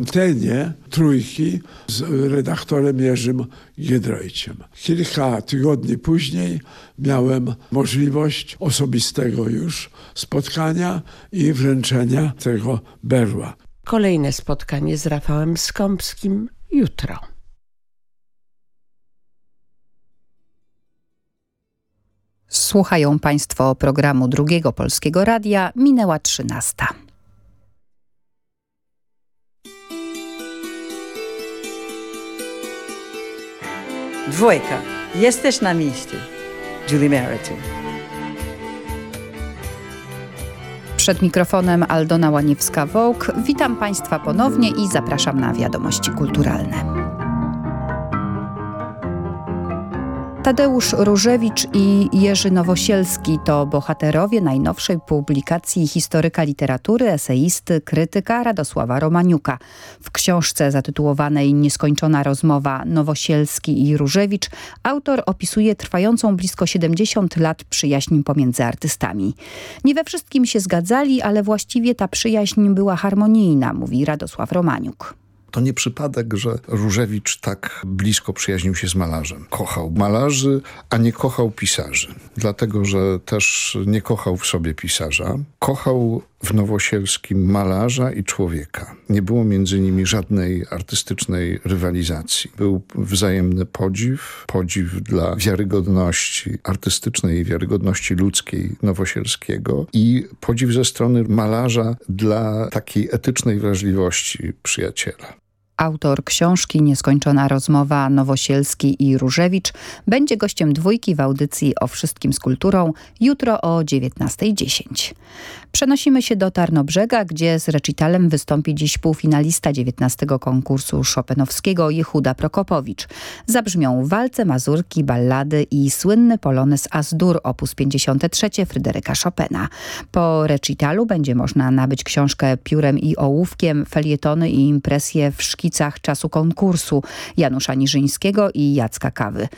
antenie trójki z redaktorem Jerzym Giedroyciem. Kilka tygodni później miałem możliwość osobistego już spotkania i wręczenia tego berła. Kolejne spotkanie z Rafałem Skąpskim jutro. Słuchają Państwo programu Drugiego Polskiego Radia. Minęła trzynasta. Dwójka. Jesteś na miejscu. Julie Meriton. Przed mikrofonem Aldona Łaniewska-Wołk. Witam Państwa ponownie i zapraszam na wiadomości kulturalne. Tadeusz Różewicz i Jerzy Nowosielski to bohaterowie najnowszej publikacji historyka literatury, eseisty, krytyka Radosława Romaniuka. W książce zatytułowanej Nieskończona rozmowa Nowosielski i Różewicz autor opisuje trwającą blisko 70 lat przyjaźń pomiędzy artystami. Nie we wszystkim się zgadzali, ale właściwie ta przyjaźń była harmonijna, mówi Radosław Romaniuk. To nie przypadek, że Różewicz tak blisko przyjaźnił się z malarzem. Kochał malarzy, a nie kochał pisarzy. Dlatego, że też nie kochał w sobie pisarza. Kochał w Nowosielskim malarza i człowieka. Nie było między nimi żadnej artystycznej rywalizacji. Był wzajemny podziw, podziw dla wiarygodności artystycznej i wiarygodności ludzkiej Nowosielskiego i podziw ze strony malarza dla takiej etycznej wrażliwości przyjaciela. Autor książki Nieskończona rozmowa Nowosielski i Różewicz będzie gościem dwójki w audycji o wszystkim z kulturą jutro o 19.10. Przenosimy się do Tarnobrzega, gdzie z recitalem wystąpi dziś półfinalista 19 konkursu Chopinowskiego Jehuda Prokopowicz. Zabrzmią walce, mazurki, ballady i słynny polones Azdur op. 53 Fryderyka Chopina. Po recitalu będzie można nabyć książkę piórem i ołówkiem, felietony i impresje w szkicach czasu konkursu Janusza Niżyńskiego i Jacka Kawy.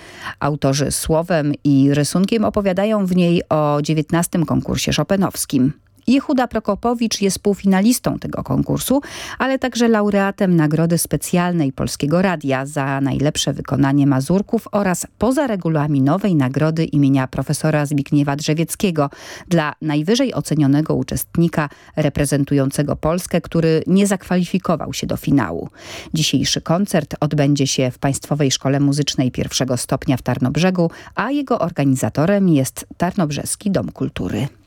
Autorzy słowem i rysunkiem opowiadają w niej o 19 konkursie Chopinowskim. Jehuda Prokopowicz jest półfinalistą tego konkursu, ale także laureatem Nagrody Specjalnej Polskiego Radia za najlepsze wykonanie mazurków oraz pozaregulaminowej nagrody imienia profesora Zbigniewa Drzewieckiego dla najwyżej ocenionego uczestnika reprezentującego Polskę, który nie zakwalifikował się do finału. Dzisiejszy koncert odbędzie się w Państwowej Szkole Muzycznej pierwszego stopnia w Tarnobrzegu, a jego organizatorem jest Tarnobrzeski Dom Kultury.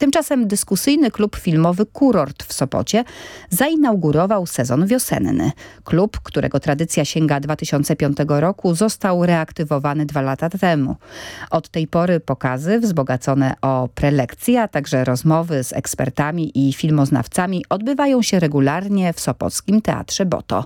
Tymczasem dyskusyjny klub filmowy Kurort w Sopocie zainaugurował sezon wiosenny. Klub, którego tradycja sięga 2005 roku, został reaktywowany dwa lata temu. Od tej pory pokazy wzbogacone o prelekcje, a także rozmowy z ekspertami i filmoznawcami odbywają się regularnie w Sopockim Teatrze Boto.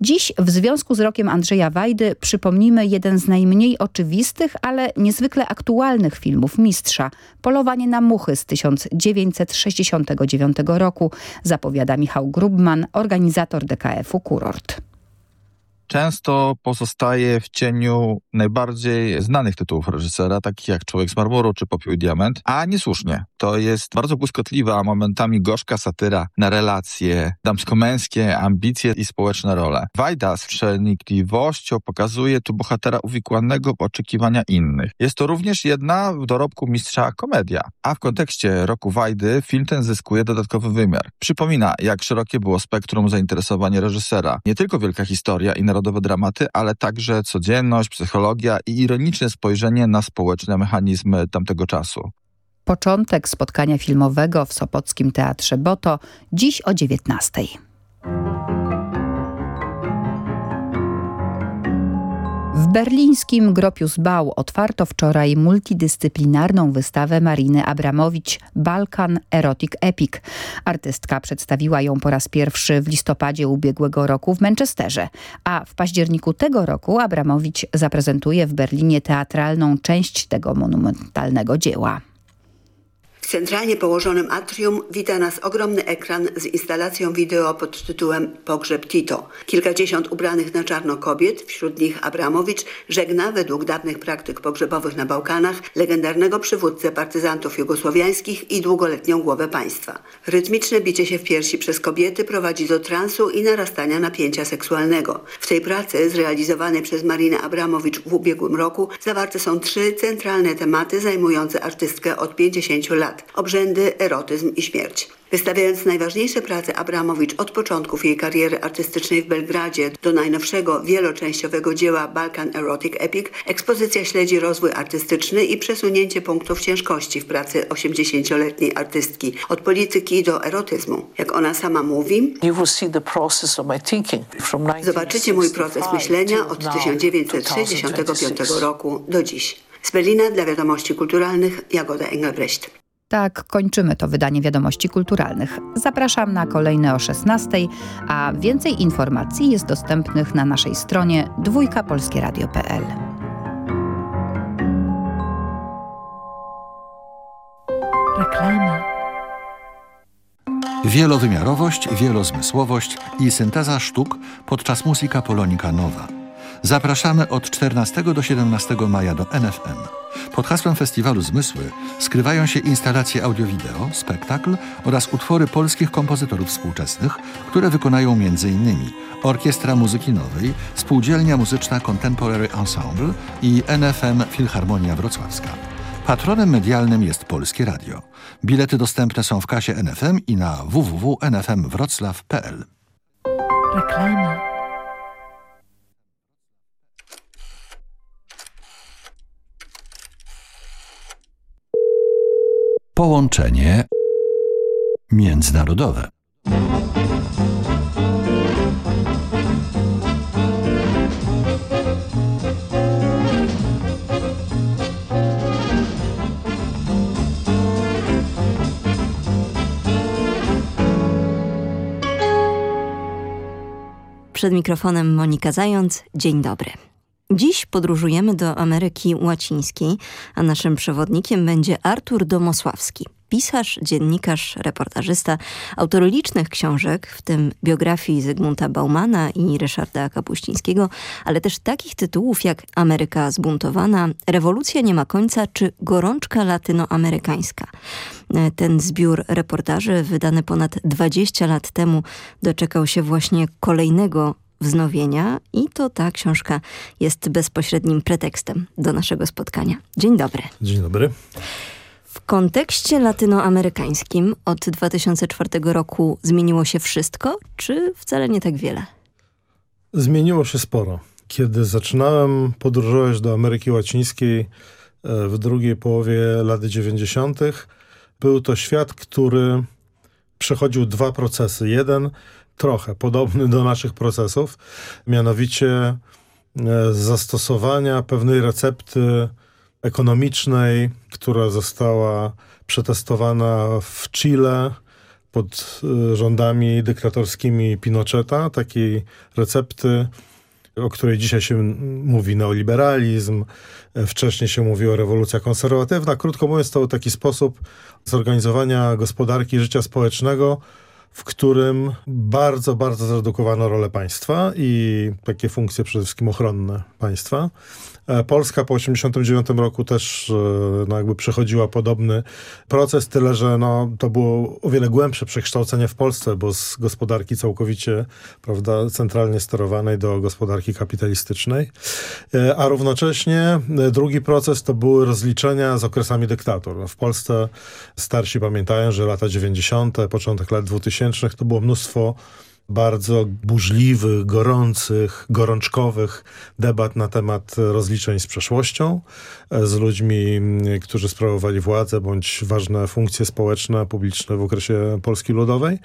Dziś w związku z rokiem Andrzeja Wajdy przypomnimy jeden z najmniej oczywistych, ale niezwykle aktualnych filmów mistrza – Polowanie na muchy z 1900 1969 roku, zapowiada Michał Grubman, organizator DKF-u Kurort często pozostaje w cieniu najbardziej znanych tytułów reżysera, takich jak Człowiek z marmuru czy Popiół i Diament, a niesłusznie. To jest bardzo błyskotliwa, a momentami gorzka satyra na relacje damsko-męskie, ambicje i społeczne role. Wajda z przenikliwością pokazuje tu bohatera uwikłanego w oczekiwania innych. Jest to również jedna w dorobku mistrza komedia, a w kontekście roku Wajdy film ten zyskuje dodatkowy wymiar. Przypomina, jak szerokie było spektrum zainteresowania reżysera. Nie tylko wielka historia i narodowe dramaty, ale także codzienność, psychologia i ironiczne spojrzenie na społeczne mechanizmy tamtego czasu. Początek spotkania filmowego w Sopockim Teatrze Boto dziś o 19. berlińskim Gropius Bau otwarto wczoraj multidyscyplinarną wystawę Mariny Abramowicz Balkan Erotic Epic. Artystka przedstawiła ją po raz pierwszy w listopadzie ubiegłego roku w Manchesterze, a w październiku tego roku Abramowicz zaprezentuje w Berlinie teatralną część tego monumentalnego dzieła. W centralnie położonym atrium wita nas ogromny ekran z instalacją wideo pod tytułem Pogrzeb Tito. Kilkadziesiąt ubranych na czarno kobiet, wśród nich Abramowicz, żegna według dawnych praktyk pogrzebowych na Bałkanach legendarnego przywódcę partyzantów jugosłowiańskich i długoletnią głowę państwa. Rytmiczne bicie się w piersi przez kobiety prowadzi do transu i narastania napięcia seksualnego. W tej pracy, zrealizowanej przez Marinę Abramowicz w ubiegłym roku, zawarte są trzy centralne tematy zajmujące artystkę od 50 lat. Obrzędy, erotyzm i śmierć. Wystawiając najważniejsze prace Abramowicz od początków jej kariery artystycznej w Belgradzie do najnowszego wieloczęściowego dzieła Balkan Erotic Epic, ekspozycja śledzi rozwój artystyczny i przesunięcie punktów ciężkości w pracy 80-letniej artystki od polityki do erotyzmu. Jak ona sama mówi, zobaczycie mój proces myślenia od 1965 roku do dziś. Z Berlina dla wiadomości kulturalnych Jagoda Engelbrecht. Tak, kończymy to wydanie Wiadomości Kulturalnych. Zapraszam na kolejne o 16, a więcej informacji jest dostępnych na naszej stronie dwójkapolskieradio.pl. Reklama. Wielowymiarowość, wielozmysłowość i synteza sztuk podczas Musika Polonika Nowa. Zapraszamy od 14 do 17 maja do NFM. Pod hasłem Festiwalu Zmysły skrywają się instalacje audio-wideo, spektakl oraz utwory polskich kompozytorów współczesnych, które wykonają m.in. Orkiestra Muzyki Nowej, Spółdzielnia Muzyczna Contemporary Ensemble i NFM Filharmonia Wrocławska. Patronem medialnym jest Polskie Radio. Bilety dostępne są w kasie NFM i na www.nfmwroclaw.pl. Reklama. Połączenie międzynarodowe. Przed mikrofonem Monika Zając. Dzień dobry. Dziś podróżujemy do Ameryki Łacińskiej, a naszym przewodnikiem będzie Artur Domosławski. Pisarz, dziennikarz, reportażysta, autor licznych książek, w tym biografii Zygmunta Baumana i Ryszarda Kapuścińskiego, ale też takich tytułów jak Ameryka zbuntowana, Rewolucja nie ma końca czy Gorączka latynoamerykańska. Ten zbiór reportaży, wydany ponad 20 lat temu, doczekał się właśnie kolejnego wznowienia i to ta książka jest bezpośrednim pretekstem do naszego spotkania. Dzień dobry. Dzień dobry. W kontekście latynoamerykańskim od 2004 roku zmieniło się wszystko, czy wcale nie tak wiele? Zmieniło się sporo. Kiedy zaczynałem podróżować do Ameryki Łacińskiej e, w drugiej połowie lat 90., był to świat, który przechodził dwa procesy. Jeden trochę podobny do naszych procesów, mianowicie e, zastosowania pewnej recepty ekonomicznej, która została przetestowana w Chile pod e, rządami dyktatorskimi Pinocheta, takiej recepty, o której dzisiaj się mówi neoliberalizm, e, wcześniej się mówiło rewolucja konserwatywna. Krótko mówiąc, to był taki sposób zorganizowania gospodarki życia społecznego, w którym bardzo, bardzo zredukowano rolę państwa i takie funkcje przede wszystkim ochronne państwa. E, Polska po 1989 roku też e, no, jakby przechodziła podobny proces, tyle że no, to było o wiele głębsze przekształcenie w Polsce, bo z gospodarki całkowicie prawda, centralnie sterowanej do gospodarki kapitalistycznej. E, a równocześnie drugi proces to były rozliczenia z okresami dyktatur. W Polsce starsi pamiętają, że lata 90., początek lat 2000 to było mnóstwo bardzo burzliwych, gorących, gorączkowych debat na temat rozliczeń z przeszłością, e, z ludźmi, którzy sprawowali władzę bądź ważne funkcje społeczne, publiczne w okresie Polski Ludowej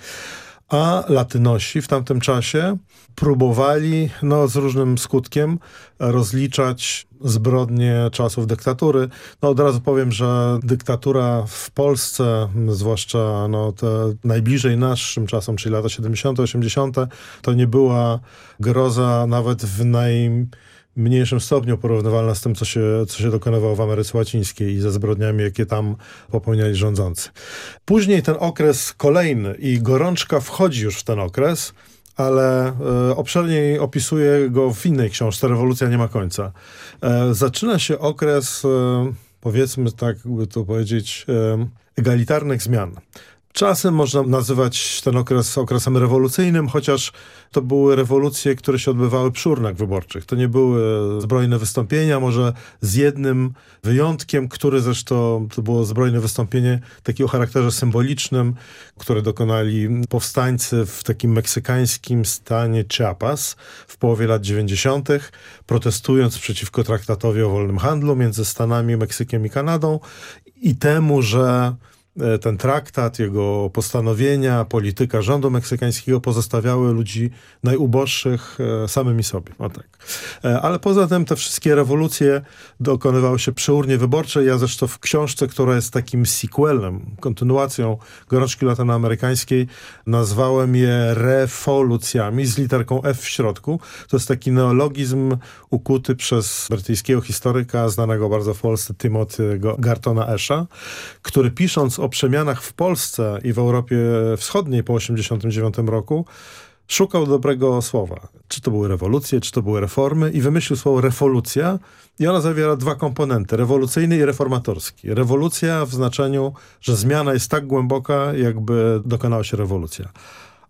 a Latynosi w tamtym czasie próbowali, no z różnym skutkiem, rozliczać zbrodnie czasów dyktatury. No od razu powiem, że dyktatura w Polsce, zwłaszcza no, te najbliżej naszym czasom, czyli lata 70., 80., to nie była groza nawet w naj mniejszym stopniu porównywalna z tym, co się, co się dokonywało w Ameryce Łacińskiej i ze zbrodniami, jakie tam popełniali rządzący. Później ten okres kolejny i gorączka wchodzi już w ten okres, ale e, obszerniej opisuje go w innej książce, Rewolucja nie ma końca. E, zaczyna się okres, e, powiedzmy tak, by to powiedzieć, e, egalitarnych zmian. Czasem można nazywać ten okres okresem rewolucyjnym, chociaż to były rewolucje, które się odbywały przy urnach wyborczych. To nie były zbrojne wystąpienia, może z jednym wyjątkiem, który zresztą to było zbrojne wystąpienie takiego charakterze symbolicznym, które dokonali powstańcy w takim meksykańskim stanie Chiapas w połowie lat 90., protestując przeciwko traktatowi o wolnym handlu między Stanami, Meksykiem i Kanadą i temu, że ten traktat, jego postanowienia, polityka rządu meksykańskiego pozostawiały ludzi najuboższych e, samymi sobie. O tak. E, ale poza tym te wszystkie rewolucje dokonywały się przy urnie wyborczej. Ja zresztą w książce, która jest takim sequelem, kontynuacją Gorączki Latynoamerykańskiej, nazwałem je rewolucjami z literką F w środku. To jest taki neologizm ukuty przez brytyjskiego historyka, znanego bardzo w Polsce, Timothy'ego Gartona Esha, który pisząc o przemianach w Polsce i w Europie Wschodniej po 1989 roku, szukał dobrego słowa. Czy to były rewolucje, czy to były reformy i wymyślił słowo rewolucja i ona zawiera dwa komponenty, rewolucyjny i reformatorski. Rewolucja w znaczeniu, że zmiana jest tak głęboka, jakby dokonała się rewolucja.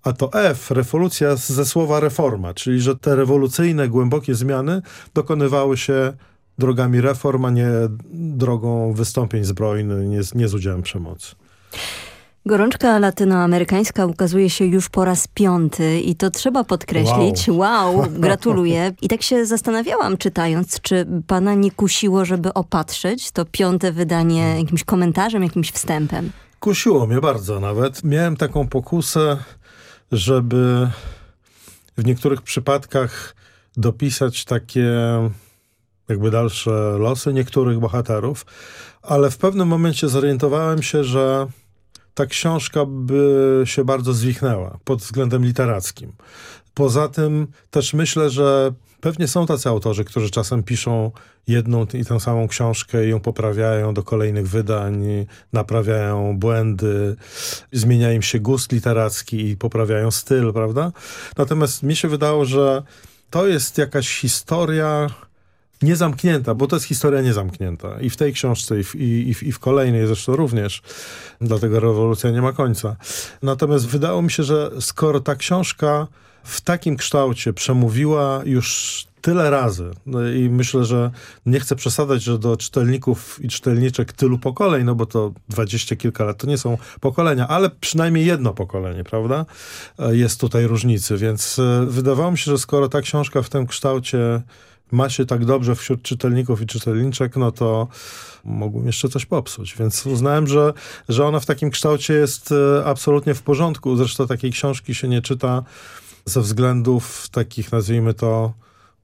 A to F, rewolucja ze słowa reforma, czyli że te rewolucyjne, głębokie zmiany dokonywały się drogami reform, a nie drogą wystąpień zbrojnych, nie, nie z udziałem przemocy. Gorączka latynoamerykańska ukazuje się już po raz piąty i to trzeba podkreślić. Wow, wow gratuluję. I tak się zastanawiałam czytając, czy pana nie kusiło, żeby opatrzyć to piąte wydanie jakimś komentarzem, jakimś wstępem? Kusiło mnie bardzo nawet. Miałem taką pokusę, żeby w niektórych przypadkach dopisać takie jakby dalsze losy niektórych bohaterów, ale w pewnym momencie zorientowałem się, że ta książka by się bardzo zwichnęła pod względem literackim. Poza tym też myślę, że pewnie są tacy autorzy, którzy czasem piszą jedną i tę samą książkę i ją poprawiają do kolejnych wydań, naprawiają błędy, zmienia im się gust literacki i poprawiają styl, prawda? Natomiast mi się wydało, że to jest jakaś historia niezamknięta, bo to jest historia niezamknięta. I w tej książce, i w, i, i w kolejnej zresztą również. Dlatego rewolucja nie ma końca. Natomiast wydało mi się, że skoro ta książka w takim kształcie przemówiła już tyle razy no i myślę, że nie chcę przesadzać, że do czytelników i czytelniczek tylu pokoleń, no bo to dwadzieścia kilka lat to nie są pokolenia, ale przynajmniej jedno pokolenie, prawda? Jest tutaj różnicy, więc e, wydawało mi się, że skoro ta książka w tym kształcie ma się tak dobrze wśród czytelników i czytelniczek, no to mogłem jeszcze coś popsuć. Więc uznałem, że, że ona w takim kształcie jest e, absolutnie w porządku. Zresztą takiej książki się nie czyta ze względów takich, nazwijmy to,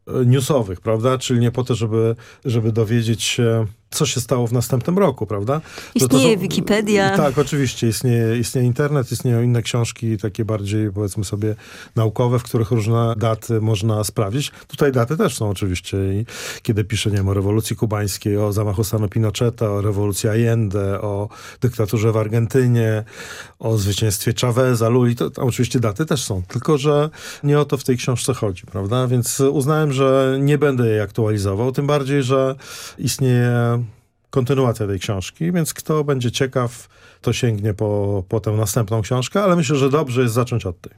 e, newsowych, prawda? Czyli nie po to, żeby, żeby dowiedzieć się co się stało w następnym roku, prawda? Istnieje są, Wikipedia. Tak, oczywiście. Istnieje, istnieje internet, istnieją inne książki, takie bardziej, powiedzmy sobie, naukowe, w których różne daty można sprawdzić. Tutaj daty też są oczywiście. I kiedy piszę, nie wiem, o rewolucji kubańskiej, o zamachu stanu Pinocheta, o rewolucji Allende, o dyktaturze w Argentynie, o zwycięstwie Chaveza, Luli, to, to oczywiście daty też są. Tylko, że nie o to w tej książce chodzi, prawda? Więc uznałem, że nie będę jej aktualizował, tym bardziej, że istnieje kontynuacja tej książki, więc kto będzie ciekaw, to sięgnie po, po tę następną książkę, ale myślę, że dobrze jest zacząć od tej.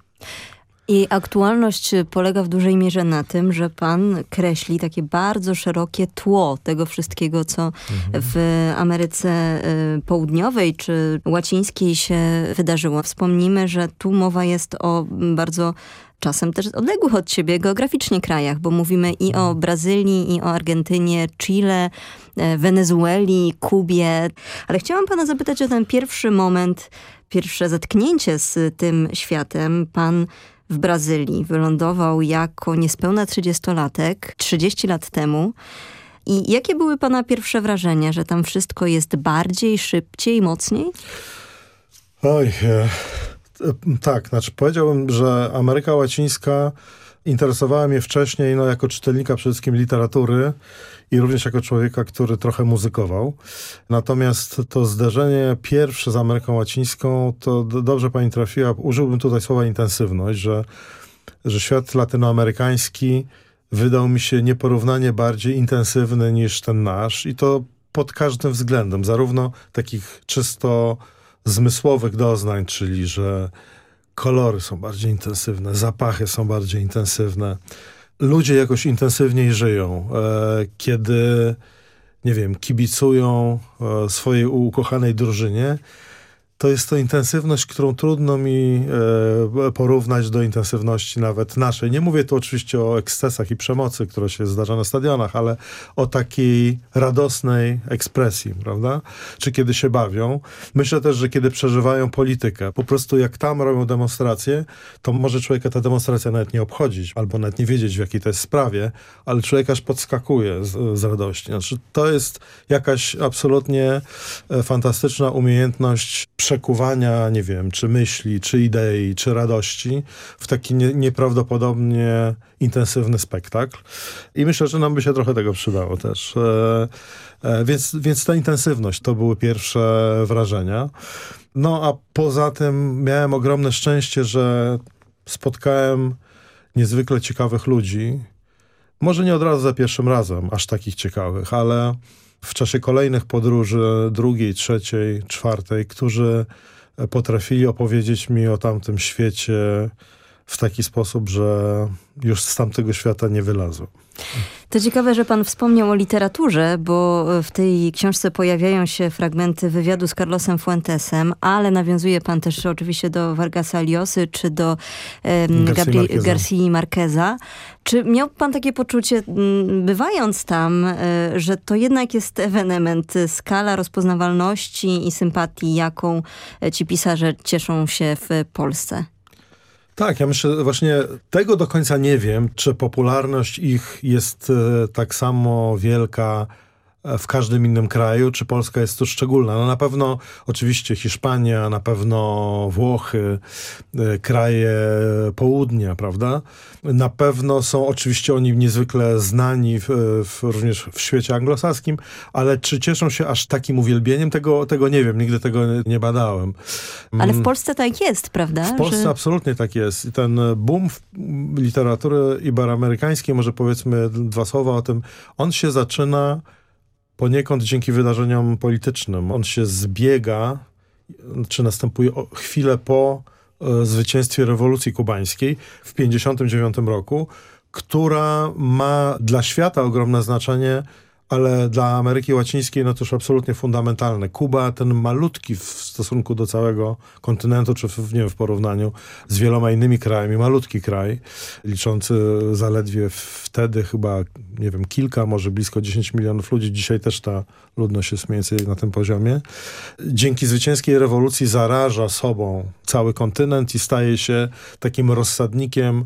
I aktualność polega w dużej mierze na tym, że pan kreśli takie bardzo szerokie tło tego wszystkiego, co mhm. w Ameryce y, Południowej czy łacińskiej się wydarzyło. Wspomnijmy, że tu mowa jest o bardzo czasem też odległych od siebie geograficznie krajach, bo mówimy i o Brazylii, i o Argentynie, Chile, e, Wenezueli, Kubie. Ale chciałam pana zapytać o ten pierwszy moment, pierwsze zetknięcie z tym światem. Pan w Brazylii wylądował jako niespełna 30-latek 30 lat temu. I jakie były pana pierwsze wrażenia, że tam wszystko jest bardziej, szybciej, mocniej? Oj, E, tak, znaczy powiedziałbym, że Ameryka Łacińska interesowała mnie wcześniej no, jako czytelnika przede wszystkim literatury i również jako człowieka, który trochę muzykował. Natomiast to zderzenie pierwsze z Ameryką Łacińską, to dobrze pani trafiła, użyłbym tutaj słowa intensywność, że, że świat latynoamerykański wydał mi się nieporównanie bardziej intensywny niż ten nasz i to pod każdym względem, zarówno takich czysto zmysłowych doznań, czyli że kolory są bardziej intensywne, zapachy są bardziej intensywne, ludzie jakoś intensywniej żyją. E, kiedy, nie wiem, kibicują e, swojej ukochanej drużynie, to jest to intensywność, którą trudno mi e, porównać do intensywności nawet naszej. Nie mówię tu oczywiście o ekscesach i przemocy, która się zdarza na stadionach, ale o takiej radosnej ekspresji, prawda? Czy kiedy się bawią. Myślę też, że kiedy przeżywają politykę. Po prostu jak tam robią demonstracje, to może człowieka ta demonstracja nawet nie obchodzić, albo nawet nie wiedzieć w jakiej to jest sprawie, ale człowiek aż podskakuje z, z radości. Znaczy, to jest jakaś absolutnie e, fantastyczna umiejętność przekuwania, nie wiem, czy myśli, czy idei, czy radości w taki nie, nieprawdopodobnie intensywny spektakl. I myślę, że nam by się trochę tego przydało też. E, e, więc, więc ta intensywność to były pierwsze wrażenia. No a poza tym miałem ogromne szczęście, że spotkałem niezwykle ciekawych ludzi. Może nie od razu za pierwszym razem, aż takich ciekawych, ale w czasie kolejnych podróży, drugiej, trzeciej, czwartej, którzy potrafili opowiedzieć mi o tamtym świecie w taki sposób, że już z tamtego świata nie wylazłem. To ciekawe, że pan wspomniał o literaturze, bo w tej książce pojawiają się fragmenty wywiadu z Carlosem Fuentesem, ale nawiązuje pan też oczywiście do Vargasa Liosy czy do um, Gabri- Garcia Marqueza. Czy miał pan takie poczucie, bywając tam, e, że to jednak jest ewenement, skala rozpoznawalności i sympatii, jaką ci pisarze cieszą się w Polsce? Tak, ja myślę, właśnie tego do końca nie wiem, czy popularność ich jest e, tak samo wielka w każdym innym kraju, czy Polska jest tu szczególna? No na pewno oczywiście Hiszpania, na pewno Włochy, e, kraje południa, prawda? Na pewno są oczywiście oni niezwykle znani w, w, również w świecie anglosaskim, ale czy cieszą się aż takim uwielbieniem? Tego, tego nie wiem, nigdy tego nie badałem. Ale w mm. Polsce tak jest, prawda? W Polsce Że... absolutnie tak jest. I ten boom literatury iberoamerykańskiej, może powiedzmy dwa słowa o tym, on się zaczyna poniekąd dzięki wydarzeniom politycznym. On się zbiega, czy następuje chwilę po e, zwycięstwie rewolucji kubańskiej w 1959 roku, która ma dla świata ogromne znaczenie ale dla Ameryki Łacińskiej no to już absolutnie fundamentalne. Kuba, ten malutki w stosunku do całego kontynentu, czy w, nie wiem, w porównaniu z wieloma innymi krajami, malutki kraj, liczący zaledwie wtedy chyba, nie wiem, kilka, może blisko 10 milionów ludzi. Dzisiaj też ta ludność jest mniej więcej na tym poziomie. Dzięki zwycięskiej rewolucji zaraża sobą cały kontynent i staje się takim rozsadnikiem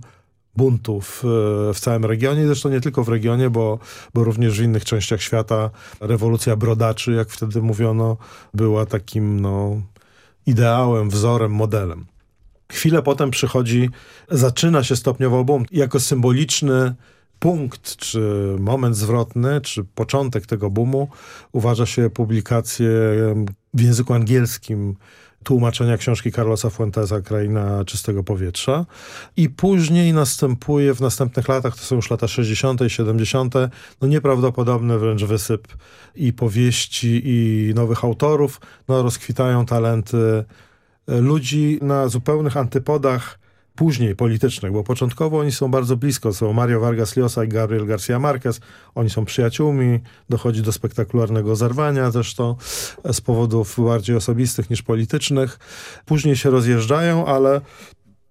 buntów e, w całym regionie, zresztą nie tylko w regionie, bo, bo również w innych częściach świata rewolucja brodaczy, jak wtedy mówiono, była takim no, ideałem, wzorem, modelem. Chwilę potem przychodzi, zaczyna się stopniowo bunt. Jako symboliczny punkt, czy moment zwrotny, czy początek tego boomu uważa się publikację w języku angielskim tłumaczenia książki Carlosa Fuentesa Kraina Czystego Powietrza. I później następuje w następnych latach, to są już lata 60. i 70., no nieprawdopodobny wręcz wysyp i powieści, i nowych autorów. No rozkwitają talenty ludzi na zupełnych antypodach później politycznych, bo początkowo oni są bardzo blisko. Są Mario Vargas Llosa i Gabriel Garcia Marquez. Oni są przyjaciółmi. Dochodzi do spektakularnego zerwania zresztą z powodów bardziej osobistych niż politycznych. Później się rozjeżdżają, ale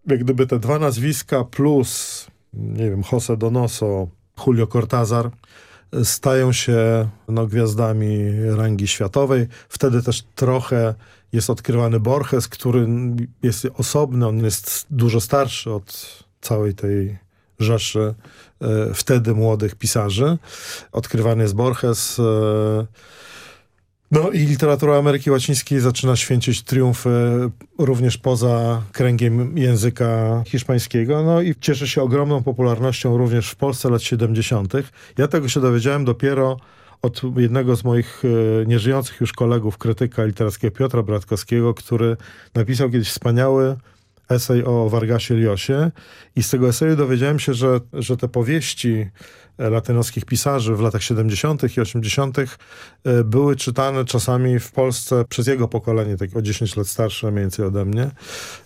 jak gdyby te dwa nazwiska plus, nie wiem, Jose Donoso, Julio Cortázar stają się no, gwiazdami rangi światowej. Wtedy też trochę jest odkrywany Borges, który jest osobny, on jest dużo starszy od całej tej rzeszy e, wtedy młodych pisarzy. Odkrywany jest Borges. E, No i literatura Ameryki Łacińskiej zaczyna święcić triumfy również poza kręgiem języka hiszpańskiego. No i cieszy się ogromną popularnością również w Polsce lat 70. Ja tego się dowiedziałem dopiero od jednego z moich e, nieżyjących już kolegów, krytyka literackiego Piotra Bratkowskiego, który napisał kiedyś wspaniały esej o Vargasie Liosie. I z tego eseju dowiedziałem się, że, że te powieści latynoskich pisarzy w latach 70. i 80. E, były czytane czasami w Polsce przez jego pokolenie, tak o 10 lat starsze mniej więcej ode mnie,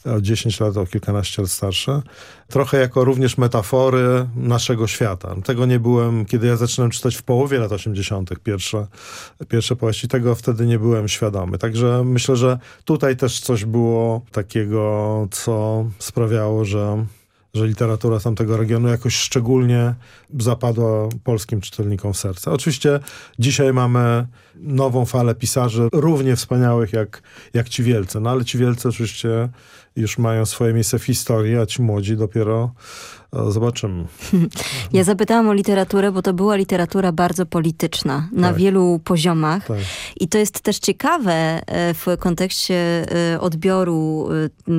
o 10 lat, o kilkanaście lat starsze, trochę jako również metafory naszego świata. Tego nie byłem, kiedy ja zaczynałem czytać w połowie lat 80. pierwsze, pierwsze powieści, tego wtedy nie byłem świadomy. Także myślę, że tutaj też coś było takiego, co sprawiało, że że literatura tamtego regionu jakoś szczególnie zapadła polskim czytelnikom w serce. Oczywiście dzisiaj mamy nową falę pisarzy równie wspaniałych jak, jak ci wielcy, no ale ci wielcy oczywiście już mają swoje miejsce w historii, a ci młodzi dopiero zobaczymy. Ja zapytałam o literaturę, bo to była literatura bardzo polityczna na tak. wielu poziomach. Tak. I to jest też ciekawe e, w kontekście e, odbioru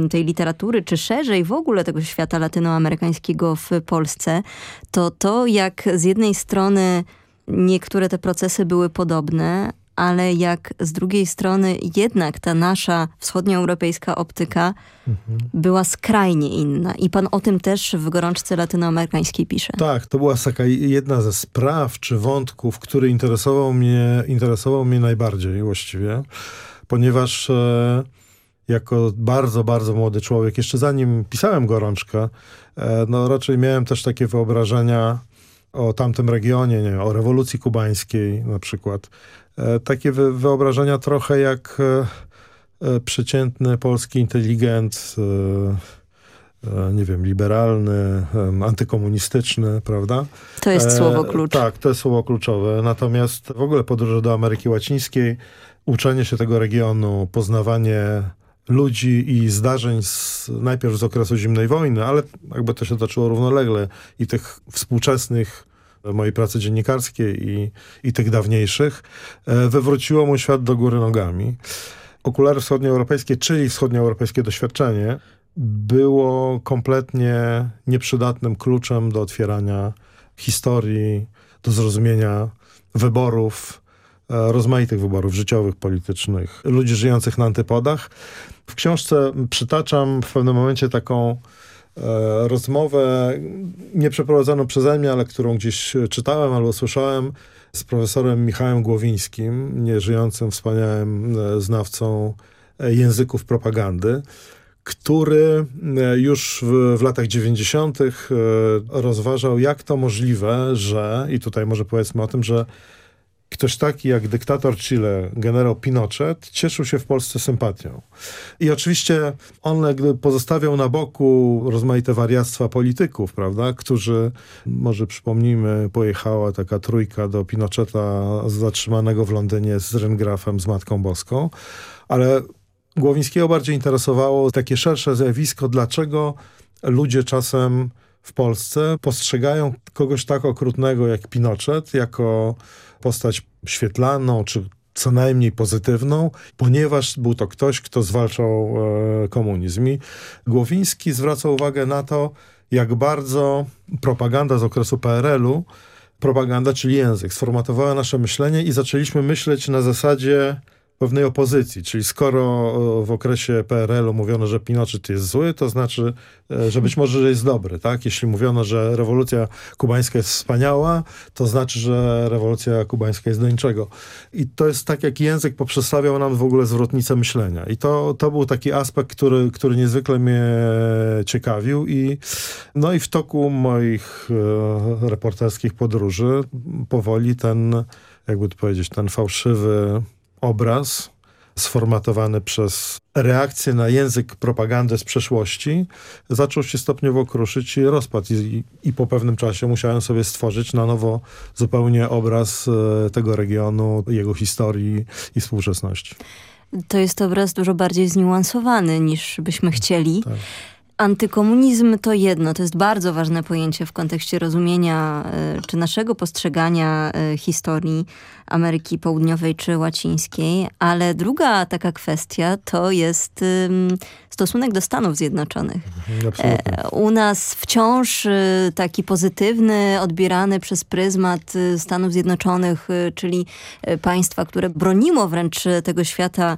tej literatury, czy szerzej w ogóle tego świata latynoamerykańskiego w Polsce, to to jak z jednej strony niektóre te procesy były podobne, ale jak z drugiej strony jednak ta nasza wschodnioeuropejska optyka mhm. była skrajnie inna. I pan o tym też w gorączce latynoamerykańskiej pisze. Tak, to była taka jedna ze spraw czy wątków, który interesował mnie, interesował mnie najbardziej właściwie, ponieważ e, jako bardzo, bardzo młody człowiek, jeszcze zanim pisałem gorączkę, e, no raczej miałem też takie wyobrażenia o tamtym regionie, nie wiem, o rewolucji kubańskiej na przykład. E, takie wyobrażenia trochę jak e, e, przeciętny polski inteligent, nie wiem, liberalny, antykomunistyczny, prawda? To jest słowo klucz. Tak, to jest słowo kluczowe. Natomiast w ogóle podróże do Ameryki Łacińskiej, uczenie się tego regionu, poznawanie ludzi i zdarzeń z, najpierw z okresu zimnej wojny, ale jakby to się toczyło równolegle i tych współczesnych mojej pracy dziennikarskiej i, i tych dawniejszych, e, wywróciło mój świat do góry nogami. Okulary wschodnioeuropejskie, czyli wschodnioeuropejskie doświadczenie, było kompletnie nieprzydatnym kluczem do otwierania historii, do zrozumienia wyborów, e, rozmaitych wyborów życiowych, politycznych, ludzi żyjących na antypodach. W książce przytaczam w pewnym momencie taką rozmowę nie przeprowadzoną przeze mnie, ale którą gdzieś czytałem albo słyszałem z profesorem Michałem Głowińskim, nieżyjącym wspaniałym e, znawcą e, języków propagandy, który już w, w latach 90. rozważał, jak to możliwe, że, i tutaj może powiedzmy o tym, że Ktoś taki jak dyktator Chile, generał Pinochet, cieszył się w Polsce sympatią. I oczywiście on pozostawiał na boku rozmaite wariactwa polityków, prawda, którzy, może przypomnijmy, pojechała taka trójka do Pinocheta zatrzymanego w Londynie z Rengrafem, z Matką Boską, ale Głowińskiego bardziej interesowało takie szersze zjawisko, dlaczego ludzie czasem w Polsce postrzegają kogoś tak okrutnego jak Pinochet jako postać świetlaną, czy co najmniej pozytywną, ponieważ był to ktoś, kto zwalczał e, komunizm. I Głowiński zwraca uwagę na to, jak bardzo propaganda z okresu PRL-u, propaganda, czyli język, sformatowała nasze myślenie i zaczęliśmy myśleć na zasadzie pewnej opozycji, czyli skoro w okresie PRL-u mówiono, że Pinochet jest zły, to znaczy, e, że być może że jest dobry, tak? Jeśli mówiono, że rewolucja kubańska jest wspaniała, to znaczy, że rewolucja kubańska jest do niczego. I to jest tak, jak język poprzestawiał nam w ogóle zwrotnicę myślenia. I to, to był taki aspekt, który, który niezwykle mnie ciekawił i no i w toku moich e, reporterskich podróży powoli ten, jakby to powiedzieć, ten fałszywy obraz sformatowany przez reakcję na język propagandy z przeszłości, zaczął się stopniowo kruszyć i rozpad. I, I, po pewnym czasie musiałem sobie stworzyć na nowo zupełnie obraz e, tego regionu, jego historii i współczesności. To jest obraz dużo bardziej zniuansowany niż byśmy chcieli. Tak. Antykomunizm to jedno, to jest bardzo ważne pojęcie w kontekście rozumienia e, czy naszego postrzegania e, historii Ameryki Południowej czy Łacińskiej, ale druga taka kwestia to jest stosunek do Stanów Zjednoczonych. Absolutnie. E, u nas wciąż taki pozytywny, odbierany przez pryzmat Stanów Zjednoczonych, czyli państwa, które broniło wręcz tego świata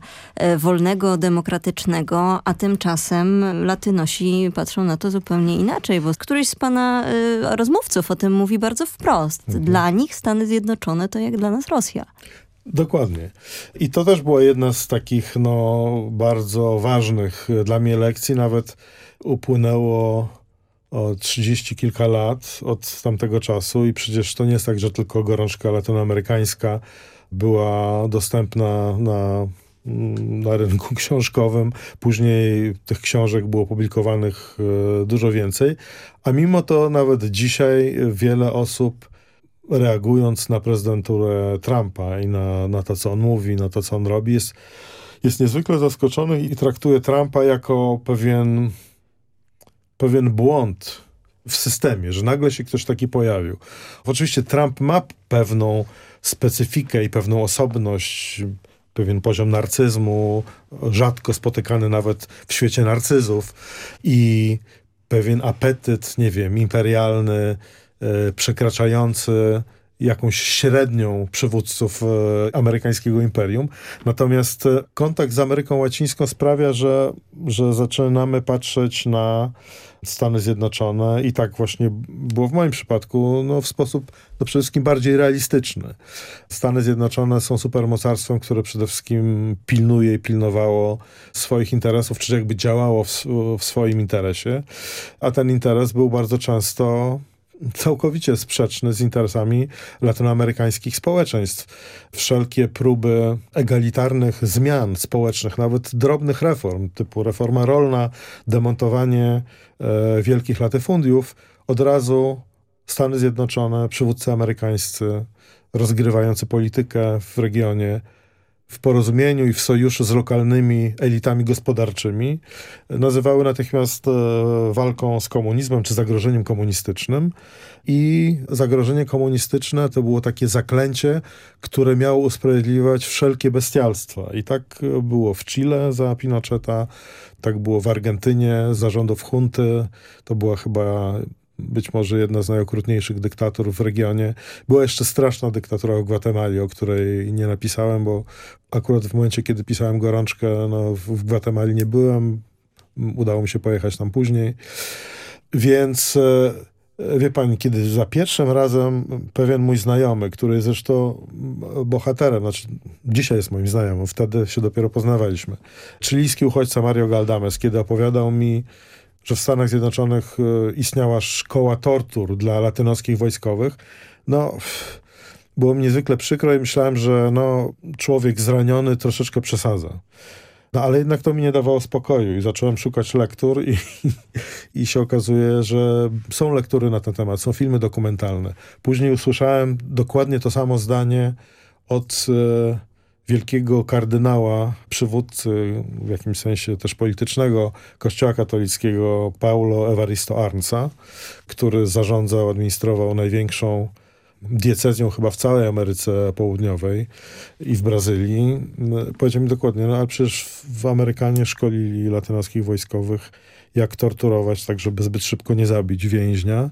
wolnego, demokratycznego, a tymczasem Latynosi patrzą na to zupełnie inaczej, bo któryś z pana y, rozmówców o tym mówi bardzo wprost. Mhm. Dla nich Stany Zjednoczone to jak dla nas Rosja. Dokładnie. I to też była jedna z takich no, bardzo ważnych dla mnie lekcji. Nawet upłynęło o 30 kilka lat od tamtego czasu i przecież to nie jest tak, że tylko gorączka latynoamerykańska była dostępna na na rynku książkowym. Później tych książek było publikowanych e, dużo więcej, a mimo to nawet dzisiaj wiele osób reagując na prezydenturę Trumpa i na, na to, co on mówi, na to, co on robi, jest, jest niezwykle zaskoczony i traktuje Trumpa jako pewien, pewien błąd w systemie, że nagle się ktoś taki pojawił. Oczywiście Trump ma pewną specyfikę i pewną osobność, pewien poziom narcyzmu, rzadko spotykany nawet w świecie narcyzów i pewien apetyt, nie wiem, imperialny, przekraczający jakąś średnią przywódców e, amerykańskiego imperium. Natomiast e, kontakt z Ameryką Łacińską sprawia, że, że zaczynamy patrzeć na Stany Zjednoczone i tak właśnie było w moim przypadku no, w sposób no, przede wszystkim bardziej realistyczny. Stany Zjednoczone są supermocarstwem, które przede wszystkim pilnuje i pilnowało swoich interesów, czy jakby działało w, w swoim interesie, a ten interes był bardzo często całkowicie sprzeczny z interesami latynoamerykańskich społeczeństw. Wszelkie próby egalitarnych zmian społecznych, nawet drobnych reform, typu reforma rolna, demontowanie e, wielkich latyfundiów, od razu Stany Zjednoczone, przywódcy amerykańscy, rozgrywający politykę w regionie, w porozumieniu i w sojuszu z lokalnymi elitami gospodarczymi nazywały natychmiast e, walką z komunizmem czy zagrożeniem komunistycznym. I zagrożenie komunistyczne to było takie zaklęcie, które miało usprawiedliwiać wszelkie bestialstwa. I tak było w Chile za Pinocheta, tak było w Argentynie zarządów hunty. To była chyba być może jedna z najokrutniejszych dyktatur w regionie. Była jeszcze straszna dyktatura w Gwatemali, o której nie napisałem, bo akurat w momencie, kiedy pisałem Gorączkę, no, w Gwatemali nie byłem. Udało mi się pojechać tam później. Więc e, wie pani, kiedy za pierwszym razem pewien mój znajomy, który jest zresztą bohaterem, znaczy dzisiaj jest moim znajomym, wtedy się dopiero poznawaliśmy, chilijski uchodźca Mario Galdames, kiedy opowiadał mi że w Stanach Zjednoczonych e, istniała szkoła tortur dla latynoskich wojskowych, no było mi niezwykle przykro i myślałem, że no, człowiek zraniony troszeczkę przesadza. No ale jednak to mi nie dawało spokoju i zacząłem szukać lektur i, i się okazuje, że są lektury na ten temat, są filmy dokumentalne. Później usłyszałem dokładnie to samo zdanie od e, wielkiego kardynała, przywódcy w jakimś sensie też politycznego Kościoła katolickiego Paulo Evaristo Arnca, który zarządzał, administrował największą diecezją chyba w całej Ameryce Południowej i w Brazylii. Powiedział mi dokładnie, no ale przecież w Amerykanie szkolili latynoskich wojskowych, jak torturować, tak żeby zbyt szybko nie zabić więźnia.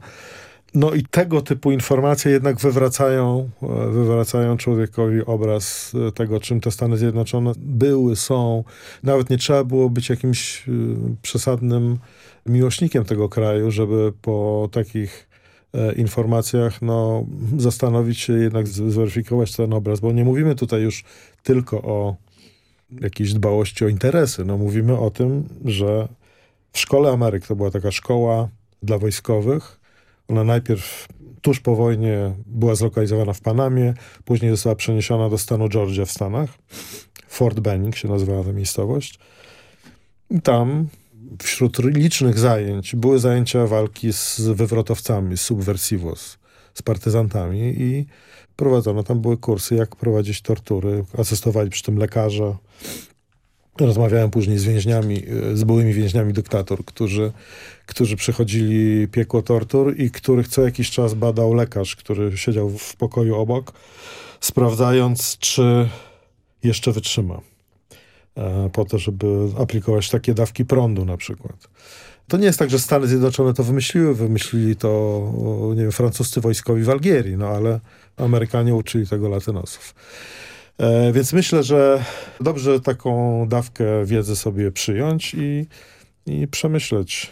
No i tego typu informacje jednak wywracają, e, wywracają człowiekowi obraz e, tego, czym te Stany Zjednoczone były, są. Nawet nie trzeba było być jakimś e, przesadnym miłośnikiem tego kraju, żeby po takich informacjach no, zastanowić się, jednak zweryfikować ten obraz, bo nie mówimy tutaj już tylko o jakiejś dbałości o interesy. No, mówimy o tym, że w Szkole Ameryk to była taka szkoła dla wojskowych, ona najpierw tuż po wojnie była zlokalizowana w Panamie, później została przeniesiona do stanu Georgia w Stanach. Fort Benning się nazywała ta miejscowość. I tam wśród licznych zajęć były zajęcia walki z wywrotowcami, z subversivos, z partyzantami i prowadzono tam były kursy, jak prowadzić tortury. Asystowali przy tym lekarze. Rozmawiałem później z więźniami, z byłymi więźniami dyktator, którzy, którzy przechodzili piekło tortur i których co jakiś czas badał lekarz, który siedział w pokoju obok, sprawdzając, czy jeszcze wytrzyma. E, po to, żeby aplikować takie dawki prądu na przykład. To nie jest tak, że Stany Zjednoczone to wymyśliły, wymyślili to nie wiem, francuscy wojskowi w Algierii, no ale Amerykanie uczyli tego latynosów. E, więc myślę, że dobrze taką dawkę wiedzy sobie przyjąć i, i przemyśleć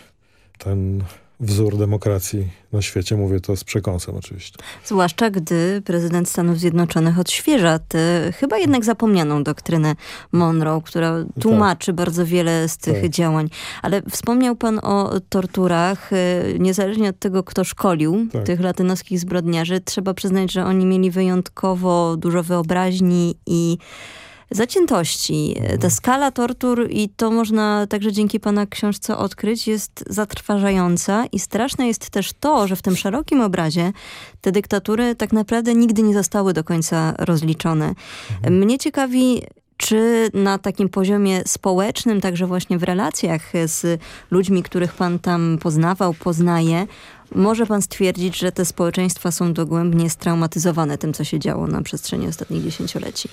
ten wzór demokracji na świecie. Mówię to z przekąsem oczywiście. Zwłaszcza gdy prezydent Stanów Zjednoczonych odświeża tę chyba jednak zapomnianą doktrynę Monroe, która tłumaczy tak. bardzo wiele z tych tak. działań. Ale wspomniał pan o torturach. Y, niezależnie od tego, kto szkolił tak. tych latynoskich zbrodniarzy, trzeba przyznać, że oni mieli wyjątkowo dużo wyobraźni i zaciętości. Ta skala tortur i to można także dzięki pana książce odkryć jest zatrważająca i straszne jest też to, że w tym szerokim obrazie te dyktatury tak naprawdę nigdy nie zostały do końca rozliczone. Mhm. Mnie ciekawi, czy na takim poziomie społecznym, także właśnie w relacjach z ludźmi, których pan tam poznawał, poznaje, może pan stwierdzić, że te społeczeństwa są dogłębnie straumatyzowane tym, co się działo na przestrzeni ostatnich dziesięcioleci?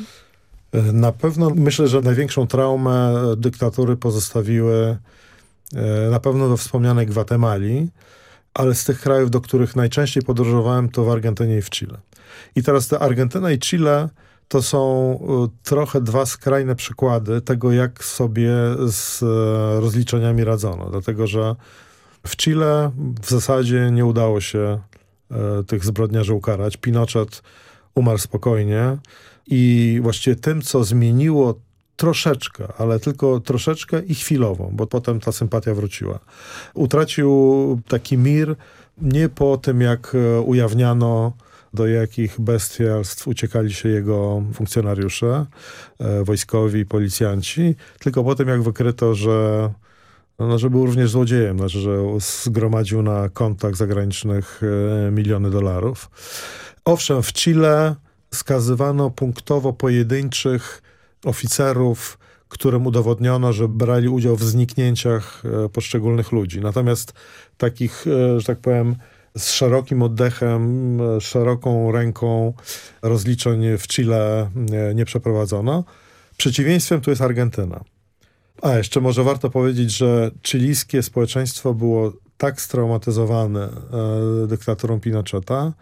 Na pewno myślę, że największą traumę dyktatury pozostawiły e, na pewno we wspomnianej Gwatemali, ale z tych krajów, do których najczęściej podróżowałem, to w Argentynie i w Chile. I teraz te Argentyna i Chile to są e, trochę dwa skrajne przykłady tego, jak sobie z e, rozliczeniami radzono. Dlatego, że w Chile w zasadzie nie udało się tych zbrodniarzy ukarać. Pinochet umarł spokojnie. I właściwie tym, co zmieniło troszeczkę, ale tylko troszeczkę i chwilową, bo potem ta sympatia wróciła. Utracił taki mir nie po tym, jak e, ujawniano do jakich bestialstw uciekali się jego funkcjonariusze, e, wojskowi, policjanci, tylko po tym, jak wykryto, że, no, że był również złodziejem, znaczy, że zgromadził na kontach zagranicznych e, miliony dolarów. Owszem, w Chile skazywano punktowo pojedynczych oficerów, którym udowodniono, że brali udział w zniknięciach e, poszczególnych ludzi. Natomiast takich, e, że tak powiem, z szerokim oddechem, e, szeroką ręką rozliczeń w Chile nie przeprowadzono. Przeciwieństwem tu jest Argentyna. A jeszcze może warto powiedzieć, że chilijskie społeczeństwo było tak straumatyzowane dyktaturą Pinocheta,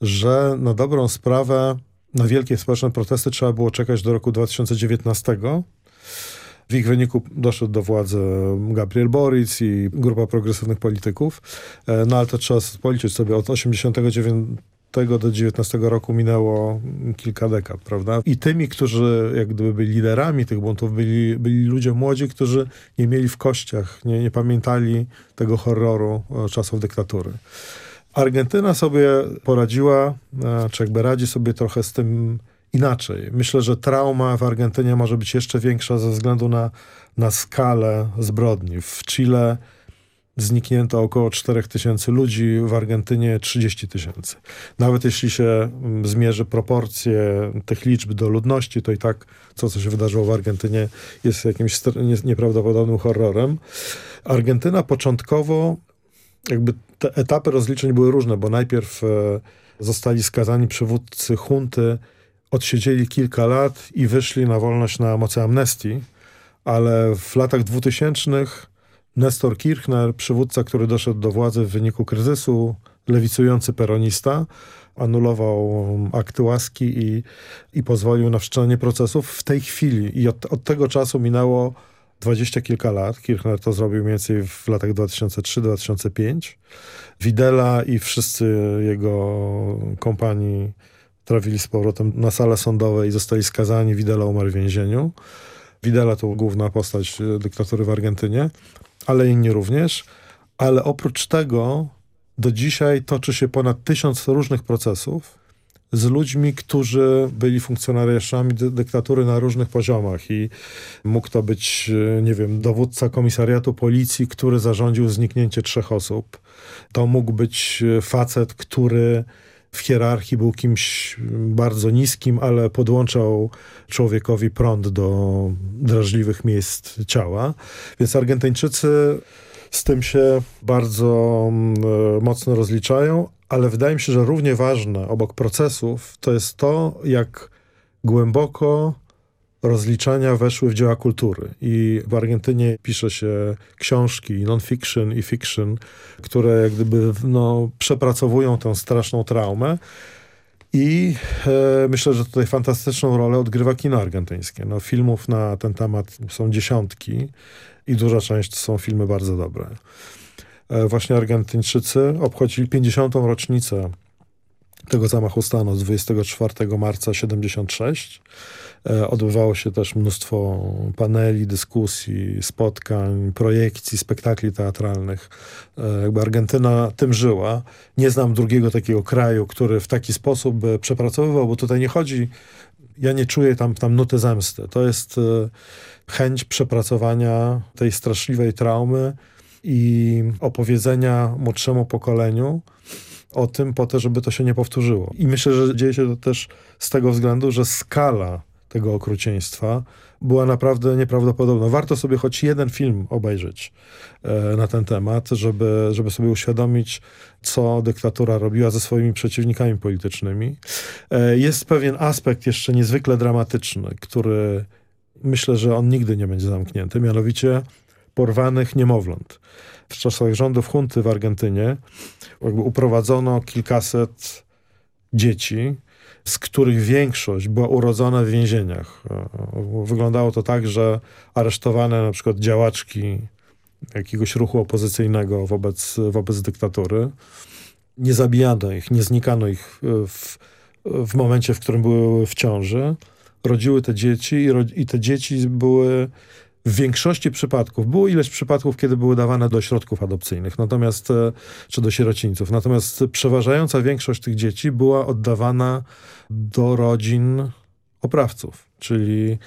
że na dobrą sprawę na wielkie społeczne protesty trzeba było czekać do roku 2019. W ich wyniku doszedł do władzy Gabriel Boric i grupa progresywnych polityków. E, no ale to trzeba policzyć sobie. Od 89 do 19 roku minęło kilka dekad, prawda? I tymi, którzy jak gdyby byli liderami tych buntów, byli, byli ludzie młodzi, którzy nie mieli w kościach, nie, nie pamiętali tego horroru e, czasów dyktatury. Argentyna sobie poradziła, e, czy jakby radzi sobie trochę z tym inaczej. Myślę, że trauma w Argentynie może być jeszcze większa ze względu na, na skalę zbrodni. W Chile zniknięto około 4 tysięcy ludzi, w Argentynie 30 tysięcy. Nawet jeśli się mm, zmierzy proporcje tych liczb do ludności, to i tak to, co się wydarzyło w Argentynie jest jakimś nieprawdopodobnym horrorem. Argentyna początkowo jakby te etapy rozliczeń były różne, bo najpierw e, zostali skazani przywódcy hunty, odsiedzieli kilka lat i wyszli na wolność na mocy amnestii, ale w latach dwutysięcznych Nestor Kirchner, przywódca, który doszedł do władzy w wyniku kryzysu, lewicujący peronista, anulował akty łaski i, i pozwolił na wszczęcie procesów w tej chwili. I od, od tego czasu minęło dwadzieścia kilka lat. Kirchner to zrobił mniej więcej w latach 2003-2005. Widela i wszyscy jego kompanii trafili z powrotem na salę sądowe i zostali skazani. Widela umarł w więzieniu. Widela to główna postać dyktatury w Argentynie, ale inni również. Ale oprócz tego do dzisiaj toczy się ponad tysiąc różnych procesów z ludźmi, którzy byli funkcjonariuszami dy dyktatury na różnych poziomach i mógł to być, e, nie wiem, dowódca komisariatu policji, który zarządził zniknięcie trzech osób. To mógł być e, facet, który w hierarchii był kimś bardzo niskim, ale podłączał człowiekowi prąd do drażliwych miejsc ciała. Więc Argentyńczycy z tym się bardzo mm, mocno rozliczają, ale wydaje mi się, że równie ważne obok procesów to jest to, jak głęboko rozliczania weszły w dzieła kultury. I w Argentynie pisze się książki, non-fiction i fiction, które jak gdyby no, przepracowują tę straszną traumę. I e, myślę, że tutaj fantastyczną rolę odgrywa kino argentyńskie. No, filmów na ten temat są dziesiątki i duża część to są filmy bardzo dobre. E, właśnie Argentyńczycy obchodzili 50. rocznicę tego zamachu stanu z 24 marca 76. E, odbywało się też mnóstwo paneli, dyskusji, spotkań, projekcji, spektakli teatralnych. E, jakby Argentyna tym żyła. Nie znam drugiego takiego kraju, który w taki sposób przepracowywał, bo tutaj nie chodzi, ja nie czuję tam, tam nuty zemsty. To jest chęć przepracowania tej straszliwej traumy i opowiedzenia młodszemu pokoleniu, o tym po to, żeby to się nie powtórzyło. I myślę, że dzieje się to też z tego względu, że skala tego okrucieństwa była naprawdę nieprawdopodobna. Warto sobie choć jeden film obejrzeć e, na ten temat, żeby, żeby sobie uświadomić, co dyktatura robiła ze swoimi przeciwnikami politycznymi. E, jest pewien aspekt jeszcze niezwykle dramatyczny, który myślę, że on nigdy nie będzie zamknięty, mianowicie porwanych niemowląt. W czasach rządów hunty w Argentynie jakby uprowadzono kilkaset dzieci, z których większość była urodzona w więzieniach. Wyglądało to tak, że aresztowane na przykład działaczki jakiegoś ruchu opozycyjnego wobec, wobec dyktatury, nie zabijano ich, nie znikano ich w, w momencie, w którym były w ciąży. Rodziły te dzieci i, i te dzieci były w większości przypadków, było ileś przypadków, kiedy były dawane do środków adopcyjnych, natomiast, e, czy do sierocińców. Natomiast przeważająca większość tych dzieci była oddawana do rodzin oprawców, czyli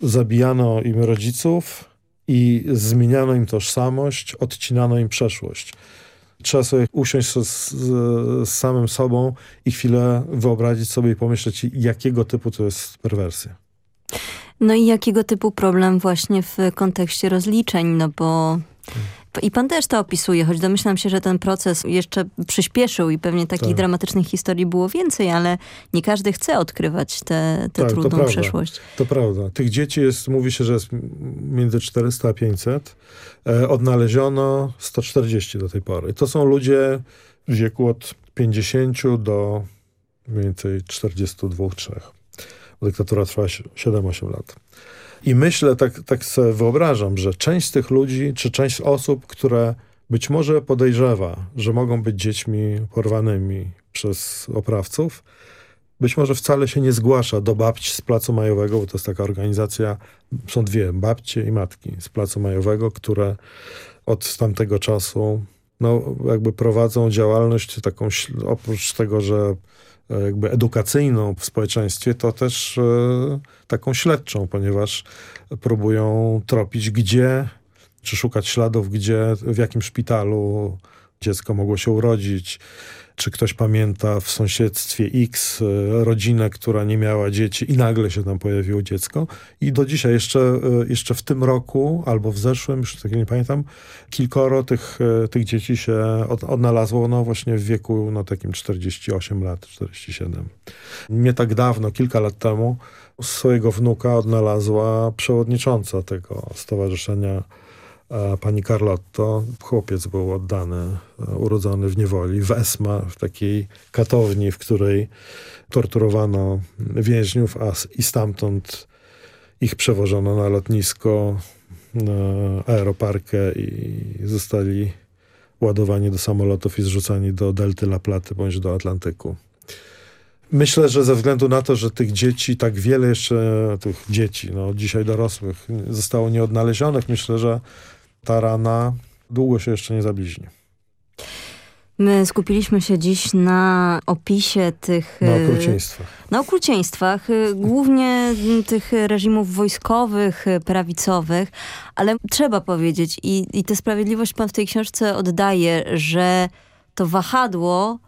zabijano im rodziców i zmieniano im tożsamość, odcinano im przeszłość. Trzeba sobie usiąść z, z, z samym sobą i chwilę wyobrazić sobie i pomyśleć, jakiego typu to jest perwersja. No i jakiego typu problem właśnie w kontekście rozliczeń, no bo... I pan też to opisuje, choć domyślam się, że ten proces jeszcze przyspieszył i pewnie takich tak. dramatycznych historii było więcej, ale nie każdy chce odkrywać tę tak, trudną to przeszłość. To prawda. Tych dzieci jest, mówi się, że jest między 400 a 500. E, odnaleziono 140 do tej pory. To są ludzie w wieku od 50 do mniej więcej 42-3 dyktatura trwała 7-8 lat. I myślę, tak, tak sobie wyobrażam, że część z tych ludzi, czy część osób, które być może podejrzewa, że mogą być dziećmi porwanymi przez oprawców, być może wcale się nie zgłasza do babci z Placu Majowego, bo to jest taka organizacja, są dwie, babcie i matki z Placu Majowego, które od tamtego czasu no, jakby prowadzą działalność taką, oprócz tego, że E, jakby edukacyjną w społeczeństwie, to też e, taką śledczą, ponieważ próbują tropić gdzie, czy szukać śladów, gdzie, w jakim szpitalu dziecko mogło się urodzić, czy ktoś pamięta w sąsiedztwie X e, rodzinę, która nie miała dzieci i nagle się tam pojawiło dziecko. I do dzisiaj, jeszcze, e, jeszcze w tym roku albo w zeszłym, już tak nie pamiętam, kilkoro tych, e, tych dzieci się od, odnalazło no właśnie w wieku no, takim 48 lat, 47. Nie tak dawno, kilka lat temu, swojego wnuka odnalazła przewodnicząca tego stowarzyszenia pani Carlotto. Chłopiec był oddany, e, urodzony w niewoli, w Esma, w takiej katowni, w której torturowano więźniów, a i stamtąd ich przewożono na lotnisko, na aeroparkę i zostali ładowani do samolotów i zrzucani do delty La Platy bądź do Atlantyku. Myślę, że ze względu na to, że tych dzieci, tak wiele jeszcze tych dzieci, no dzisiaj dorosłych, zostało nieodnalezionych, myślę, że ta rana długo się jeszcze nie zabliźni. My skupiliśmy się dziś na opisie tych... Na y, okrucieństwach. Na okrucieństwach, y, głównie tych reżimów wojskowych, y, prawicowych, ale trzeba powiedzieć i, i tę sprawiedliwość pan w tej książce oddaje, że to wahadło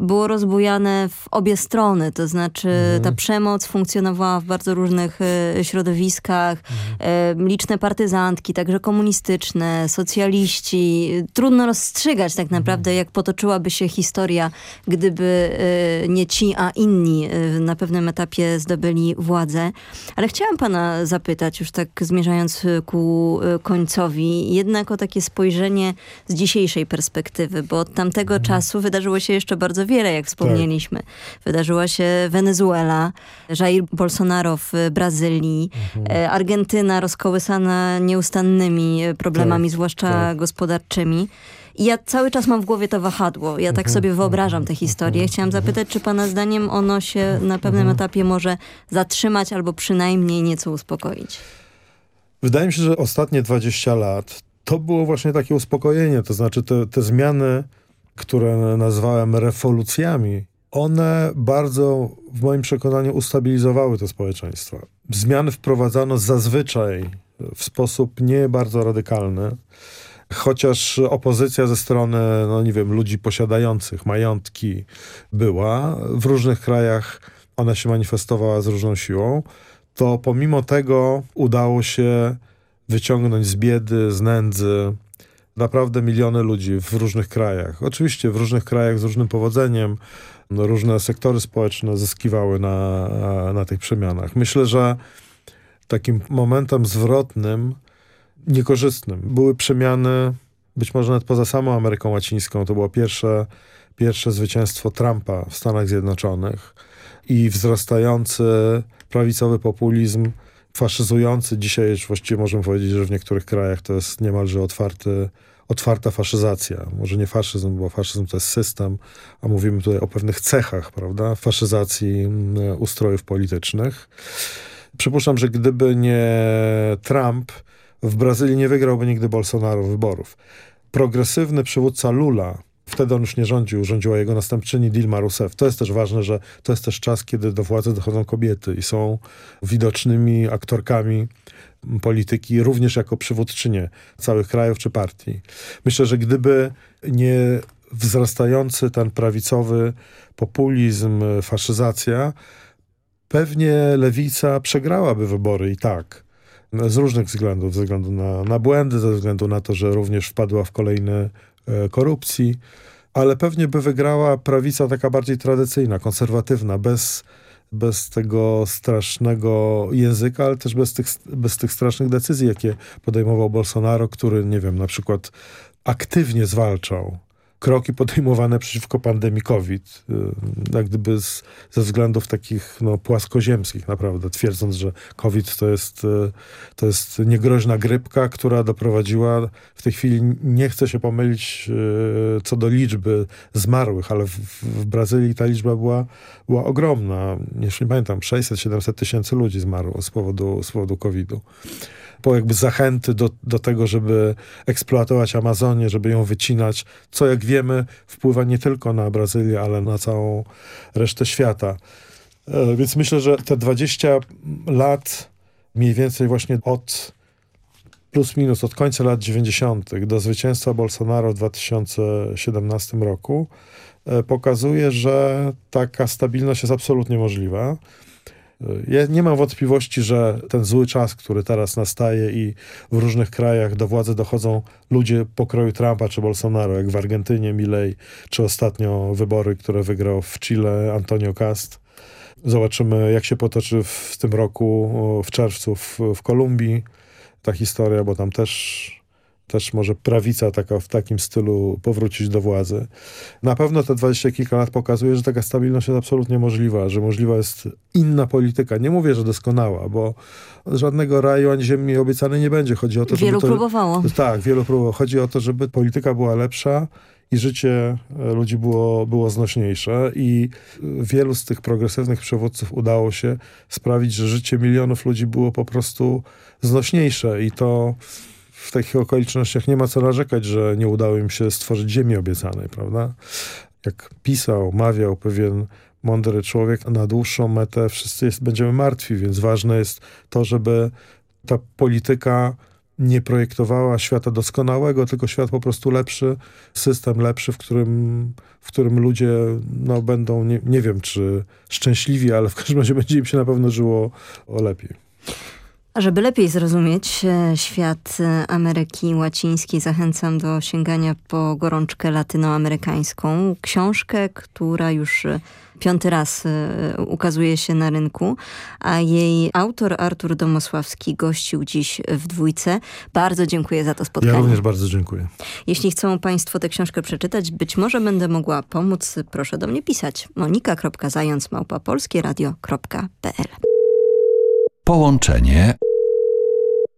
było rozbujane w obie strony, to znaczy Mhm. ta przemoc funkcjonowała w bardzo różnych e, środowiskach, e, liczne partyzantki, także komunistyczne, socjaliści. Trudno rozstrzygać tak naprawdę, jak potoczyłaby się historia, gdyby e, nie ci, a inni na pewnym etapie zdobyli władzę. Ale chciałam pana zapytać, już tak zmierzając ku końcowi, jednak o takie spojrzenie z dzisiejszej perspektywy, bo od tamtego czasu wydarzyło się jeszcze bardzo wiele, jak wspomnieliśmy. Wydarzyła się Wenezuela, Jair Bolsonaro w Brazylii, e, Argentyna rozkołysana nieustannymi problemami, Tak, zwłaszcza tak. gospodarczymi. I ja cały czas mam w głowie to wahadło. Ja tak sobie wyobrażam tę historię. Chciałam zapytać, czy pana zdaniem ono się na pewnym etapie może zatrzymać albo przynajmniej nieco uspokoić? Wydaje mi się, że ostatnie 20 lat to było właśnie takie uspokojenie. To znaczy te, te zmiany, które nazwałem rewolucjami, one bardzo w moim przekonaniu ustabilizowały to społeczeństwo. Zmiany wprowadzano zazwyczaj w sposób nie bardzo radykalny, chociaż opozycja ze strony, no nie wiem, ludzi posiadających majątki była. W różnych krajach ona się manifestowała z różną siłą to pomimo tego udało się wyciągnąć z biedy, z nędzy naprawdę miliony ludzi w różnych krajach. Oczywiście w różnych krajach z różnym powodzeniem, no, różne sektory społeczne zyskiwały na, na tych przemianach. Myślę, że takim momentem zwrotnym, niekorzystnym były przemiany być może nawet poza samą Ameryką Łacińską. To było pierwsze, pierwsze zwycięstwo Trumpa w Stanach Zjednoczonych i wzrastający prawicowy populizm, faszyzujący. Dzisiaj właściwie możemy powiedzieć, że w niektórych krajach to jest niemalże otwarty, otwarta faszyzacja. Może nie faszyzm, bo faszyzm to jest system, a mówimy tutaj o pewnych cechach, prawda, faszyzacji mm, ustrojów politycznych. Przypuszczam, że gdyby nie Trump, w Brazylii nie wygrałby nigdy Bolsonaro wyborów. Progresywny przywódca Lula, Wtedy on już nie rządził, rządziła jego następczyni Dilma Rousseff. To jest też ważne, że to jest też czas, kiedy do władzy dochodzą kobiety i są widocznymi aktorkami polityki, również jako przywódczynie całych krajów czy partii. Myślę, że gdyby nie wzrastający ten prawicowy populizm, faszyzacja, pewnie lewica przegrałaby wybory i tak. Z różnych względów, ze względu na, na błędy, ze względu na to, że również wpadła w kolejne e, korupcji, ale pewnie by wygrała prawica taka bardziej tradycyjna, konserwatywna, bez, bez tego strasznego języka, ale też bez tych, bez tych strasznych decyzji, jakie podejmował Bolsonaro, który, nie wiem, na przykład aktywnie zwalczał kroki podejmowane przeciwko pandemii COVID, y, jak gdyby z, ze względów takich no, płaskoziemskich naprawdę, twierdząc, że COVID to jest, y, to jest niegroźna grypka, która doprowadziła, w tej chwili nie chcę się pomylić y, co do liczby zmarłych, ale w, w Brazylii ta liczba była, była ogromna. Nie pamiętam, 600-700 tysięcy ludzi zmarło z powodu, z powodu COVID-u jakby zachęty do, do tego, żeby eksploatować Amazonię, żeby ją wycinać, co jak wiemy wpływa nie tylko na Brazylię, ale na całą resztę świata. E, więc myślę, że te 20 lat mniej więcej właśnie od plus minus od końca lat 90. do zwycięstwa Bolsonaro w 2017 roku e, pokazuje, że taka stabilność jest absolutnie możliwa. Nie mam wątpliwości, że ten zły czas, który teraz nastaje i w różnych krajach do władzy dochodzą ludzie pokroju Trumpa czy Bolsonaro, jak w Argentynie Milei, czy ostatnio wybory, które wygrał w Chile Antonio Cast. Zobaczymy, jak się potoczy w tym roku, w czerwcu w, w Kolumbii ta historia, bo tam też też może prawica taka w takim stylu powrócić do władzy. Na pewno te dwadzieścia kilka lat pokazuje, że taka stabilność jest absolutnie możliwa, że możliwa jest inna polityka. Nie mówię, że doskonała, bo żadnego raju ani ziemi obiecany nie będzie. Chodzi o to, wielu żeby to, próbowało. Tak, wielu próbowało. Chodzi o to, żeby polityka była lepsza i życie ludzi było, było znośniejsze i wielu z tych progresywnych przywódców udało się sprawić, że życie milionów ludzi było po prostu znośniejsze i to w takich okolicznościach nie ma co narzekać, że nie udało im się stworzyć ziemi obiecanej, prawda? Jak pisał, mawiał pewien mądry człowiek, na dłuższą metę wszyscy jest, będziemy martwi, więc ważne jest to, żeby ta polityka nie projektowała świata doskonałego, tylko świat po prostu lepszy, system lepszy, w którym, w którym ludzie no, będą, nie, nie wiem czy szczęśliwi, ale w każdym razie będzie im się na pewno żyło o lepiej. A żeby lepiej zrozumieć e, świat e, Ameryki Łacińskiej, zachęcam do sięgania po gorączkę latynoamerykańską. Książkę, która już e, piąty raz ukazuje się na rynku, a jej autor Artur Domosławski gościł dziś w dwójce. Bardzo dziękuję za to spotkanie. Ja również bardzo dziękuję. Jeśli chcą Państwo tę książkę przeczytać, być może będę mogła pomóc, proszę do mnie pisać. monika.zając Połączenie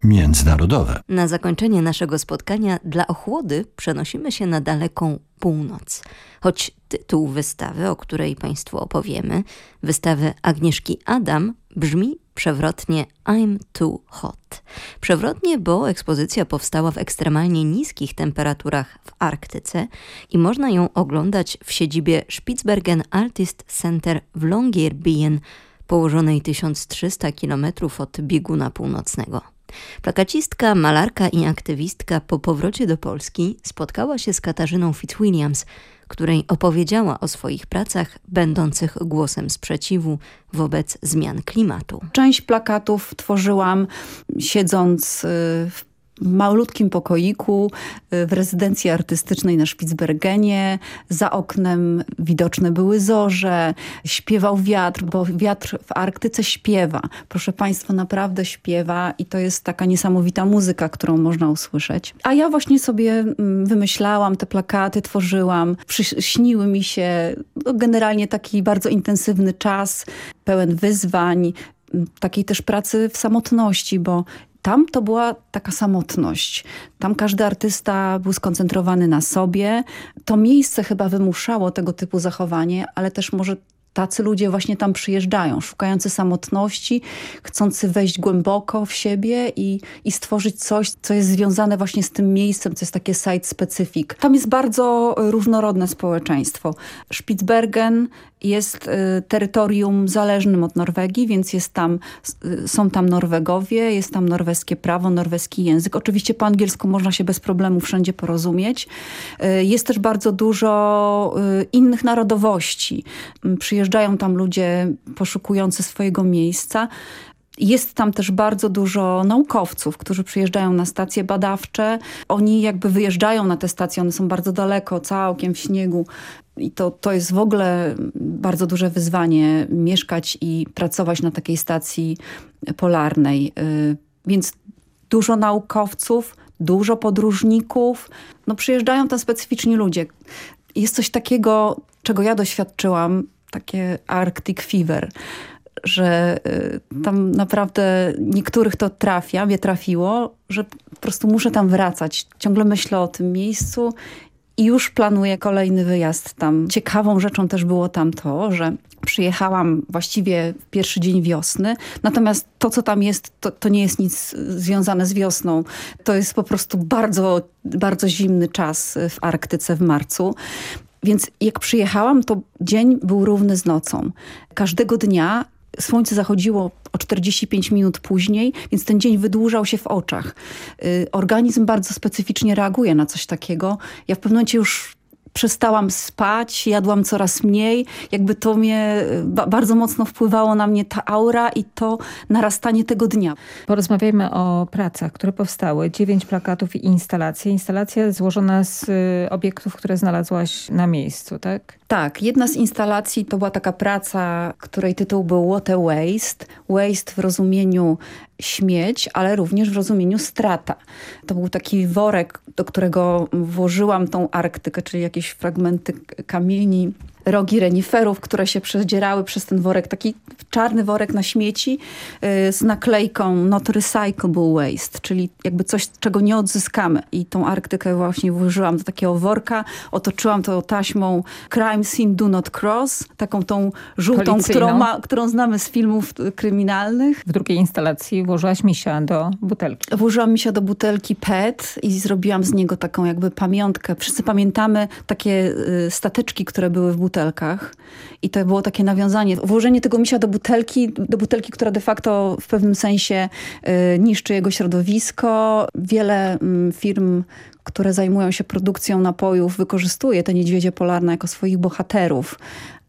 międzynarodowe. Na zakończenie naszego spotkania dla ochłody przenosimy się na daleką północ. Choć tytuł wystawy, o której Państwu opowiemy, wystawy Agnieszki Adam, brzmi przewrotnie I'm too hot. Przewrotnie, bo ekspozycja powstała w ekstremalnie niskich temperaturach w Arktyce i można ją oglądać w siedzibie Spitsbergen Artist Center w Longyearbyen, położonej 1300 km od bieguna północnego. Plakacistka, malarka i aktywistka po powrocie do Polski spotkała się z Katarzyną Fitzwilliams, której opowiedziała o swoich pracach będących głosem sprzeciwu wobec zmian klimatu. Część plakatów tworzyłam siedząc y, w w malutkim pokoiku y, w rezydencji artystycznej na Spitsbergenie. Za oknem widoczne były zorze, śpiewał wiatr, bo wiatr w Arktyce śpiewa. Proszę Państwa, naprawdę śpiewa i to jest taka niesamowita muzyka, którą można usłyszeć. A ja właśnie sobie mm, wymyślałam te plakaty, tworzyłam, śniły mi się no, generalnie taki bardzo intensywny czas, pełen wyzwań, takiej też pracy w samotności, bo tam to była taka samotność. Tam każdy artysta był skoncentrowany na sobie. To miejsce chyba wymuszało tego typu zachowanie, ale też może tacy ludzie właśnie tam przyjeżdżają, szukający samotności, chcący wejść głęboko w siebie i, i stworzyć coś, co jest związane właśnie z tym miejscem, co jest takie site specific. Tam jest bardzo różnorodne społeczeństwo. Spitsbergen jest y, terytorium zależnym od Norwegii, więc jest tam, y, są tam Norwegowie, jest tam norweskie prawo, norweski język. Oczywiście po angielsku można się bez problemu wszędzie porozumieć. Y, jest też bardzo dużo innych narodowości. Mm, przyjeżdżają tam ludzie poszukujący swojego miejsca. Jest tam też bardzo dużo naukowców, którzy przyjeżdżają na stacje badawcze. Oni jakby wyjeżdżają na te stacje, one są bardzo daleko, całkiem w śniegu. I to, to jest w ogóle bardzo duże wyzwanie mieszkać i pracować na takiej stacji polarnej. Y, więc dużo naukowców, dużo podróżników. No przyjeżdżają tam specyficzni ludzie. Jest coś takiego, czego ja doświadczyłam, takie Arctic Fever, że y, tam naprawdę niektórych to trafia, mnie trafiło, że po prostu muszę tam wracać. Ciągle myślę o tym miejscu i już planuję kolejny wyjazd tam. Ciekawą rzeczą też było tam to, że przyjechałam właściwie w pierwszy dzień wiosny, natomiast to, co tam jest, to, to nie jest nic związane z wiosną. To jest po prostu bardzo, bardzo zimny czas w Arktyce w marcu. Więc jak przyjechałam, to dzień był równy z nocą. Każdego dnia Słońce zachodziło o 45 minut później, więc ten dzień wydłużał się w oczach. Y, organizm bardzo specyficznie reaguje na coś takiego. Ja w pewnym momencie już przestałam spać, jadłam coraz mniej. Jakby to mnie ba bardzo mocno wpływało na mnie ta aura i to narastanie tego dnia. Porozmawiajmy o pracach, które powstały. Dziewięć plakatów i instalacje. Instalacja złożona z y, obiektów, które znalazłaś na miejscu, tak? Tak, jedna z instalacji to była taka praca, której tytuł był Water Waste. Waste w rozumieniu śmieć, ale również w rozumieniu strata. To był taki worek, do którego włożyłam tą Arktykę, czyli jakieś fragmenty kamieni, rogi reniferów, które się przedzierały przez ten worek, taki czarny worek na śmieci yy, z naklejką not recyclable waste, czyli jakby coś, czego nie odzyskamy. I tą Arktykę właśnie włożyłam do takiego worka, otoczyłam to taśmą crime scene do not cross, taką tą żółtą, którą, ma, którą znamy z filmów kryminalnych. W drugiej instalacji włożyłaś misia do butelki. Włożyłam misia do butelki PET i zrobiłam z niego taką jakby pamiątkę. Wszyscy pamiętamy takie y, stateczki, które były w butelce butelkach. I to było takie nawiązanie, włożenie tego misia do butelki, do butelki, która de facto w pewnym sensie y, niszczy jego środowisko. Wiele y, firm, które zajmują się produkcją napojów, wykorzystuje te niedźwiedzie polarne jako swoich bohaterów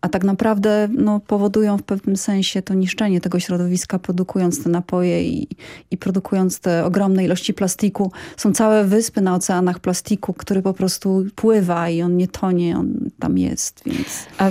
a tak naprawdę no, powodują w pewnym sensie to niszczenie tego środowiska, produkując te napoje i, i produkując te ogromne ilości plastiku. Są całe wyspy na oceanach plastiku, który po prostu pływa i on nie tonie, on tam jest. Więc... A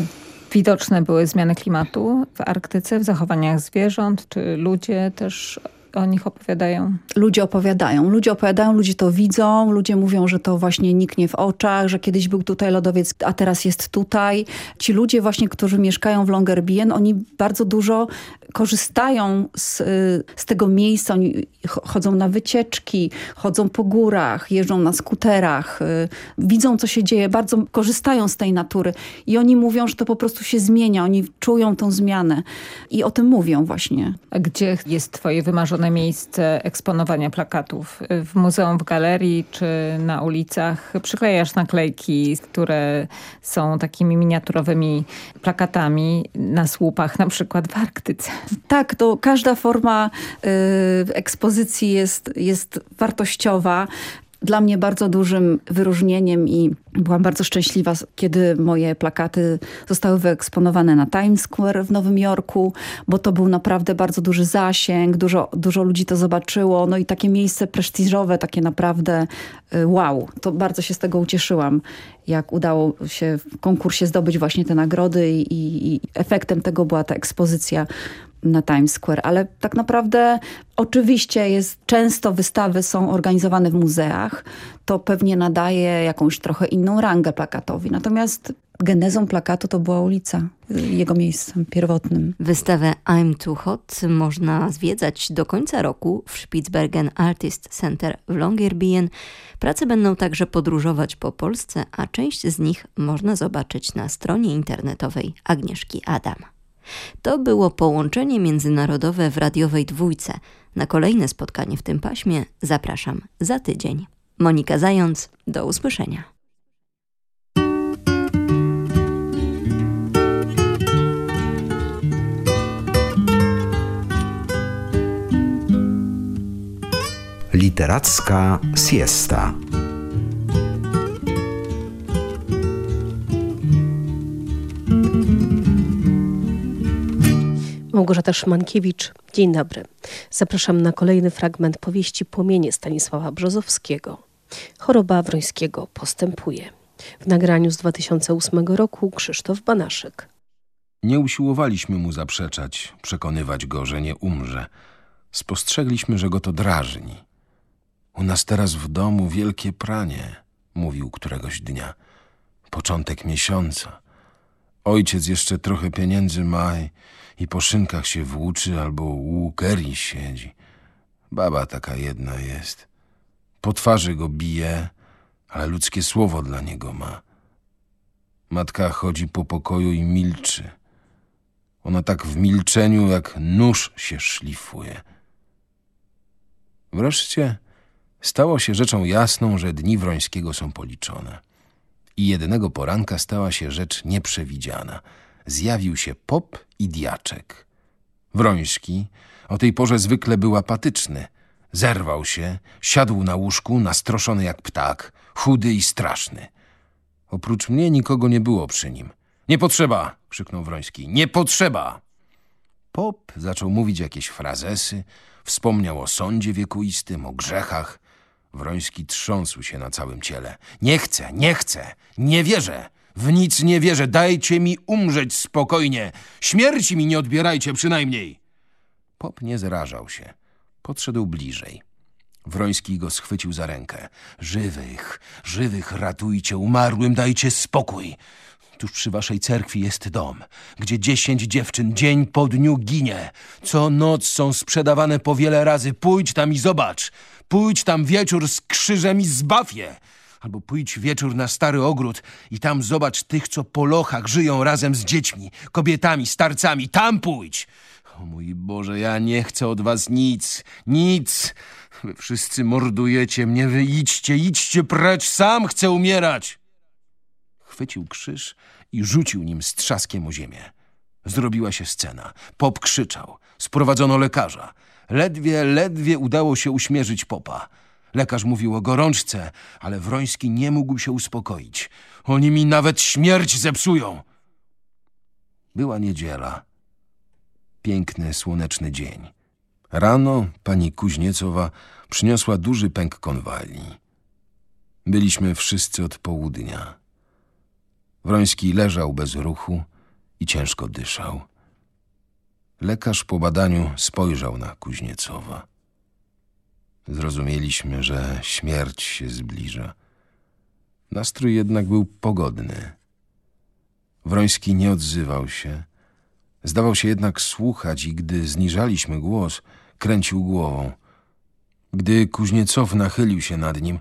widoczne były zmiany klimatu w Arktyce, w zachowaniach zwierząt, czy ludzie też o nich opowiadają? Ludzie opowiadają. Ludzie opowiadają, ludzie to widzą, ludzie mówią, że to właśnie niknie w oczach, że kiedyś był tutaj lodowiec, a teraz jest tutaj. Ci ludzie właśnie, którzy mieszkają w Longyearbyen, oni bardzo dużo korzystają z, z tego miejsca. Oni chodzą na wycieczki, chodzą po górach, jeżdżą na skuterach, y, widzą co się dzieje, bardzo korzystają z tej natury. I oni mówią, że to po prostu się zmienia, oni czują tą zmianę. I o tym mówią właśnie. A gdzie jest twoje wymarzone miejsce eksponowania plakatów w muzeum, w galerii czy na ulicach. Przyklejasz naklejki, które są takimi miniaturowymi plakatami na słupach, na przykład w Arktyce. Tak, to każda forma y, ekspozycji jest, jest wartościowa dla mnie bardzo dużym wyróżnieniem i byłam bardzo szczęśliwa, kiedy moje plakaty zostały wyeksponowane na Times Square w Nowym Jorku, bo to był naprawdę bardzo duży zasięg, dużo, dużo ludzi to zobaczyło, no i takie miejsce prestiżowe, takie naprawdę y, wow. To bardzo się z tego ucieszyłam, jak udało się w konkursie zdobyć właśnie te nagrody i, i efektem tego była ta ekspozycja na Times Square, ale tak naprawdę oczywiście jest często wystawy są organizowane w muzeach, to pewnie nadaje jakąś trochę inną rangę plakatowi. Natomiast genezą plakatu to była ulica, jego miejscem pierwotnym. Wystawę I'm Too Hot można zwiedzać do końca roku w Spitsbergen Artist Center w Longyearbyen. Prace będą także podróżować po Polsce, a część z nich można zobaczyć na stronie internetowej Agnieszki Adam. To było połączenie międzynarodowe w radiowej dwójce. Na kolejne spotkanie w tym paśmie zapraszam za tydzień. Monika Zając, do usłyszenia. Literacka siesta. Małgorzata Szymankiewicz, dzień dobry. Zapraszam na kolejny fragment powieści Płomienie Stanisława Brzozowskiego. Choroba Wrońskiego postępuje. W nagraniu z 2008 roku Krzysztof Banaszek. Nie usiłowaliśmy mu zaprzeczać, przekonywać go, że nie umrze. Spostrzegliśmy, że go to drażni. U nas teraz w domu wielkie pranie, mówił któregoś dnia. Początek miesiąca. Ojciec jeszcze trochę pieniędzy ma i po szynkach się włóczy albo u Geri siedzi. Baba taka jedna jest. Po twarzy go bije, ale ludzkie słowo dla niego ma. Matka chodzi po pokoju i milczy. Ona tak w milczeniu jak nóż się szlifuje. Wreszcie stało się rzeczą jasną, że dni Wrońskiego są policzone. I jednego poranka stała się rzecz nieprzewidziana – zjawił się pop i diaczek. Wroński o tej porze zwykle był apatyczny. Zerwał się, siadł na łóżku, nastroszony jak ptak, chudy i straszny. Oprócz mnie nikogo nie było przy nim. Nie potrzeba, krzyknął Wroński. Nie potrzeba! Pop zaczął mówić jakieś frazesy, wspomniał o sądzie wiekuistym, o grzechach. Wroński trząsł się na całym ciele. Nie chcę, nie chcę, nie wierzę. W nic nie wierzę. Dajcie mi umrzeć spokojnie. Śmierci mi nie odbierajcie przynajmniej. Pop nie zrażał się. Podszedł bliżej. Wroński go schwycił za rękę. Żywych, żywych ratujcie, umarłym dajcie spokój. Tuż przy waszej cerkwi jest dom, gdzie dziesięć dziewczyn dzień po dniu ginie. Co noc są sprzedawane po wiele razy. Pójdź tam i zobacz. Pójdź tam wieczór z krzyżem i zbaw je. Albo pójdź wieczór na stary ogród i tam zobacz tych, co po lochach żyją razem z dziećmi, kobietami, starcami. Tam pójdź! O mój Boże, ja nie chcę od was nic, nic. Wy wszyscy mordujecie mnie, wy idźcie, idźcie precz, sam chcę umierać. Chwycił krzyż i rzucił nim z trzaskiem o ziemię. Zrobiła się scena. Pop krzyczał. Sprowadzono lekarza. Ledwie, ledwie udało się uśmierzyć popa. Lekarz mówił o gorączce, ale Wroński nie mógł się uspokoić. Oni mi nawet śmierć zepsują. Była niedziela. Piękny, słoneczny dzień. Rano pani Kuźniecowa przyniosła duży pęk konwali. Byliśmy wszyscy od południa. Wroński leżał bez ruchu i ciężko dyszał. Lekarz po badaniu spojrzał na Kuźniecowa. Zrozumieliśmy, że śmierć się zbliża. Nastrój jednak był pogodny. Wroński nie odzywał się. Zdawał się jednak słuchać i gdy zniżaliśmy głos, kręcił głową. Gdy Kuźniecow nachylił się nad nim,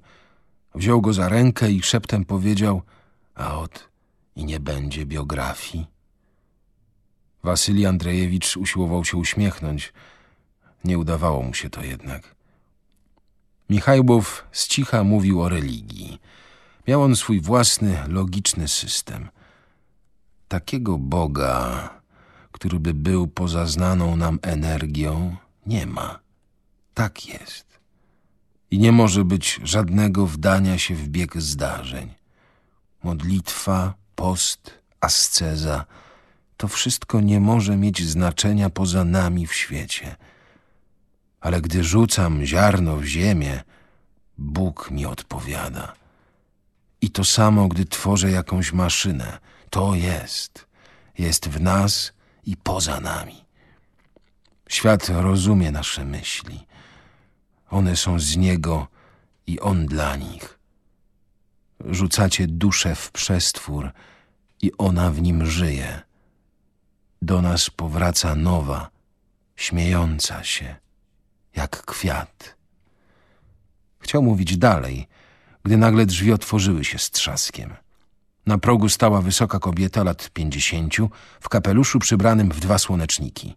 wziął go za rękę i szeptem powiedział – a ot, i nie będzie biografii. Wasylij Andrzejewicz usiłował się uśmiechnąć. Nie udawało mu się to jednak. Michajłow z cicha mówił o religii. Miał on swój własny, logiczny system. Takiego Boga, który by był poza znaną nam energią, nie ma. Tak jest. I nie może być żadnego wdania się w bieg zdarzeń. Modlitwa, post, asceza to wszystko nie może mieć znaczenia poza nami w świecie. Ale gdy rzucam ziarno w ziemię, Bóg mi odpowiada. I to samo, gdy tworzę jakąś maszynę. To jest. Jest w nas i poza nami. Świat rozumie nasze myśli. One są z Niego i On dla nich. Rzucacie duszę w przestwór i ona w nim żyje. Do nas powraca nowa, śmiejąca się, jak kwiat. Chciał mówić dalej, gdy nagle drzwi otworzyły się z trzaskiem. Na progu stała wysoka kobieta lat pięćdziesięciu, w kapeluszu przybranym w dwa słoneczniki.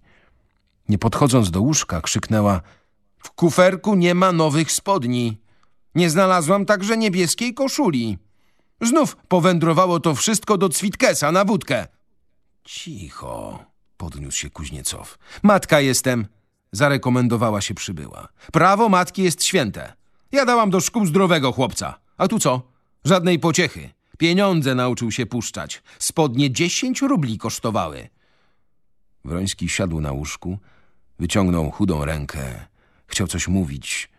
Nie podchodząc do łóżka, krzyknęła – W kuferku nie ma nowych spodni. Nie znalazłam także niebieskiej koszuli. Znów powędrowało to wszystko do Cwitkesa na wódkę. Cicho, podniósł się Kuźniecow. Matka jestem, zarekomendowała się przybyła. Prawo matki jest święte. Ja dałam do szkół zdrowego chłopca. A tu co? Żadnej pociechy. Pieniądze nauczył się puszczać. Spodnie dziesięć rubli kosztowały. Wroński siadł na łóżku, wyciągnął chudą rękę. Chciał coś mówić,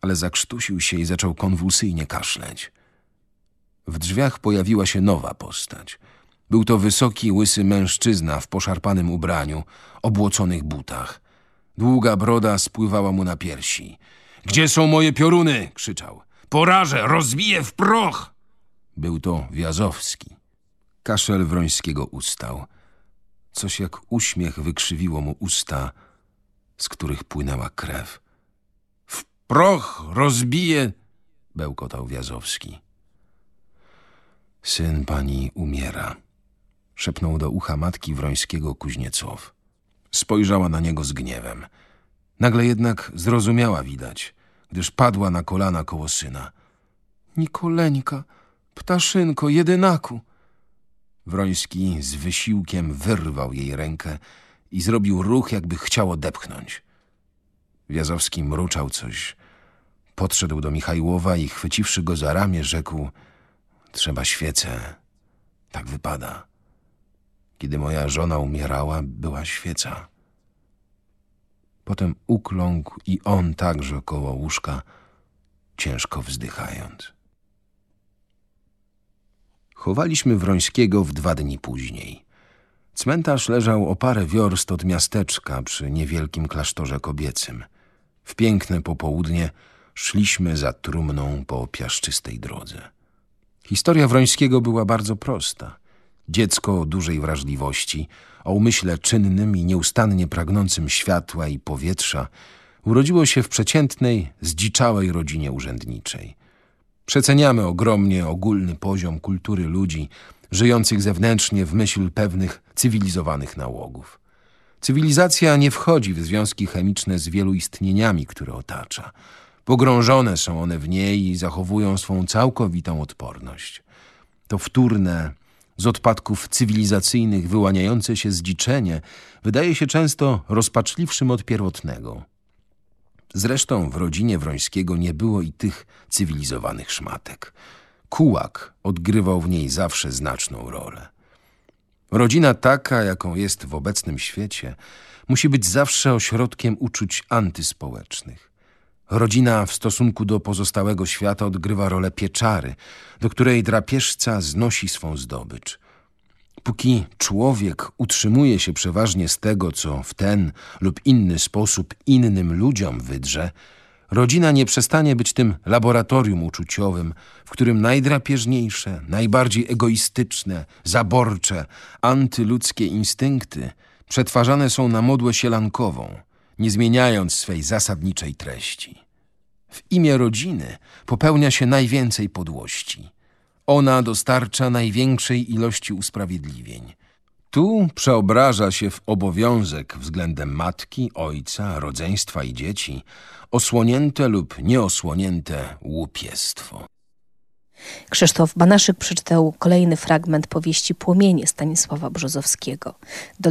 ale zakrztusił się i zaczął konwulsyjnie kaszleć. W drzwiach pojawiła się nowa postać. Był to wysoki, łysy mężczyzna w poszarpanym ubraniu, obłoconych butach. Długa broda spływała mu na piersi. Gdzie są moje pioruny? krzyczał. Porażę, rozbiję w proch! Był to Wiazowski. Kaszel Wrońskiego ustał. Coś jak uśmiech wykrzywiło mu usta, z których płynęła krew. W proch rozbije, bełkotał Wiazowski. Syn pani umiera, szepnął do ucha matki Wrońskiego Kuźniecow. Spojrzała na niego z gniewem. Nagle jednak zrozumiała widać, gdyż padła na kolana koło syna. Nikoleńka, ptaszynko, jedynaku. Wroński z wysiłkiem wyrwał jej rękę i zrobił ruch, jakby chciał odepchnąć. Wiazowski mruczał coś. Podszedł do Michajłowa i chwyciwszy go za ramię, rzekł – trzeba świecę. Tak wypada. Kiedy moja żona umierała, była świeca. Potem ukląkł i on także koło łóżka, ciężko wzdychając. Chowaliśmy Wrońskiego w dwa dni później. Cmentarz leżał o parę wiorst od miasteczka przy niewielkim klasztorze kobiecym. W piękne popołudnie szliśmy za trumną po piaszczystej drodze. Historia Wrońskiego była bardzo prosta. Dziecko o dużej wrażliwości, o umyśle czynnym i nieustannie pragnącym światła i powietrza, urodziło się w przeciętnej, zdziczałej rodzinie urzędniczej. Przeceniamy ogromnie ogólny poziom kultury ludzi, żyjących zewnętrznie w myśl pewnych cywilizowanych nałogów. Cywilizacja nie wchodzi w związki chemiczne z wielu istnieniami, które otacza. Pogrążone są one w niej i zachowują swą całkowitą odporność. To wtórne, z odpadków cywilizacyjnych wyłaniające się zdziczenie wydaje się często rozpaczliwszym od pierwotnego. Zresztą w rodzinie Wrońskiego nie było i tych cywilizowanych szmatek. Kułak odgrywał w niej zawsze znaczną rolę. Rodzina taka, jaką jest w obecnym świecie, musi być zawsze ośrodkiem uczuć antyspołecznych. Rodzina w stosunku do pozostałego świata odgrywa rolę pieczary, do której drapieżca znosi swą zdobycz. Póki człowiek utrzymuje się przeważnie z tego, co w ten lub inny sposób innym ludziom wydrze, rodzina nie przestanie być tym laboratorium uczuciowym, w którym najdrapieżniejsze, najbardziej egoistyczne, zaborcze, antyludzkie instynkty przetwarzane są na modłę sielankową, nie zmieniając swej zasadniczej treści. W imię rodziny popełnia się najwięcej podłości. Ona dostarcza największej ilości usprawiedliwień. Tu przeobraża się w obowiązek względem matki, ojca, rodzeństwa i dzieci osłonięte lub nieosłonięte łupiestwo. Krzysztof Banaszyk przeczytał kolejny fragment powieści Płomienie Stanisława Brzozowskiego. Do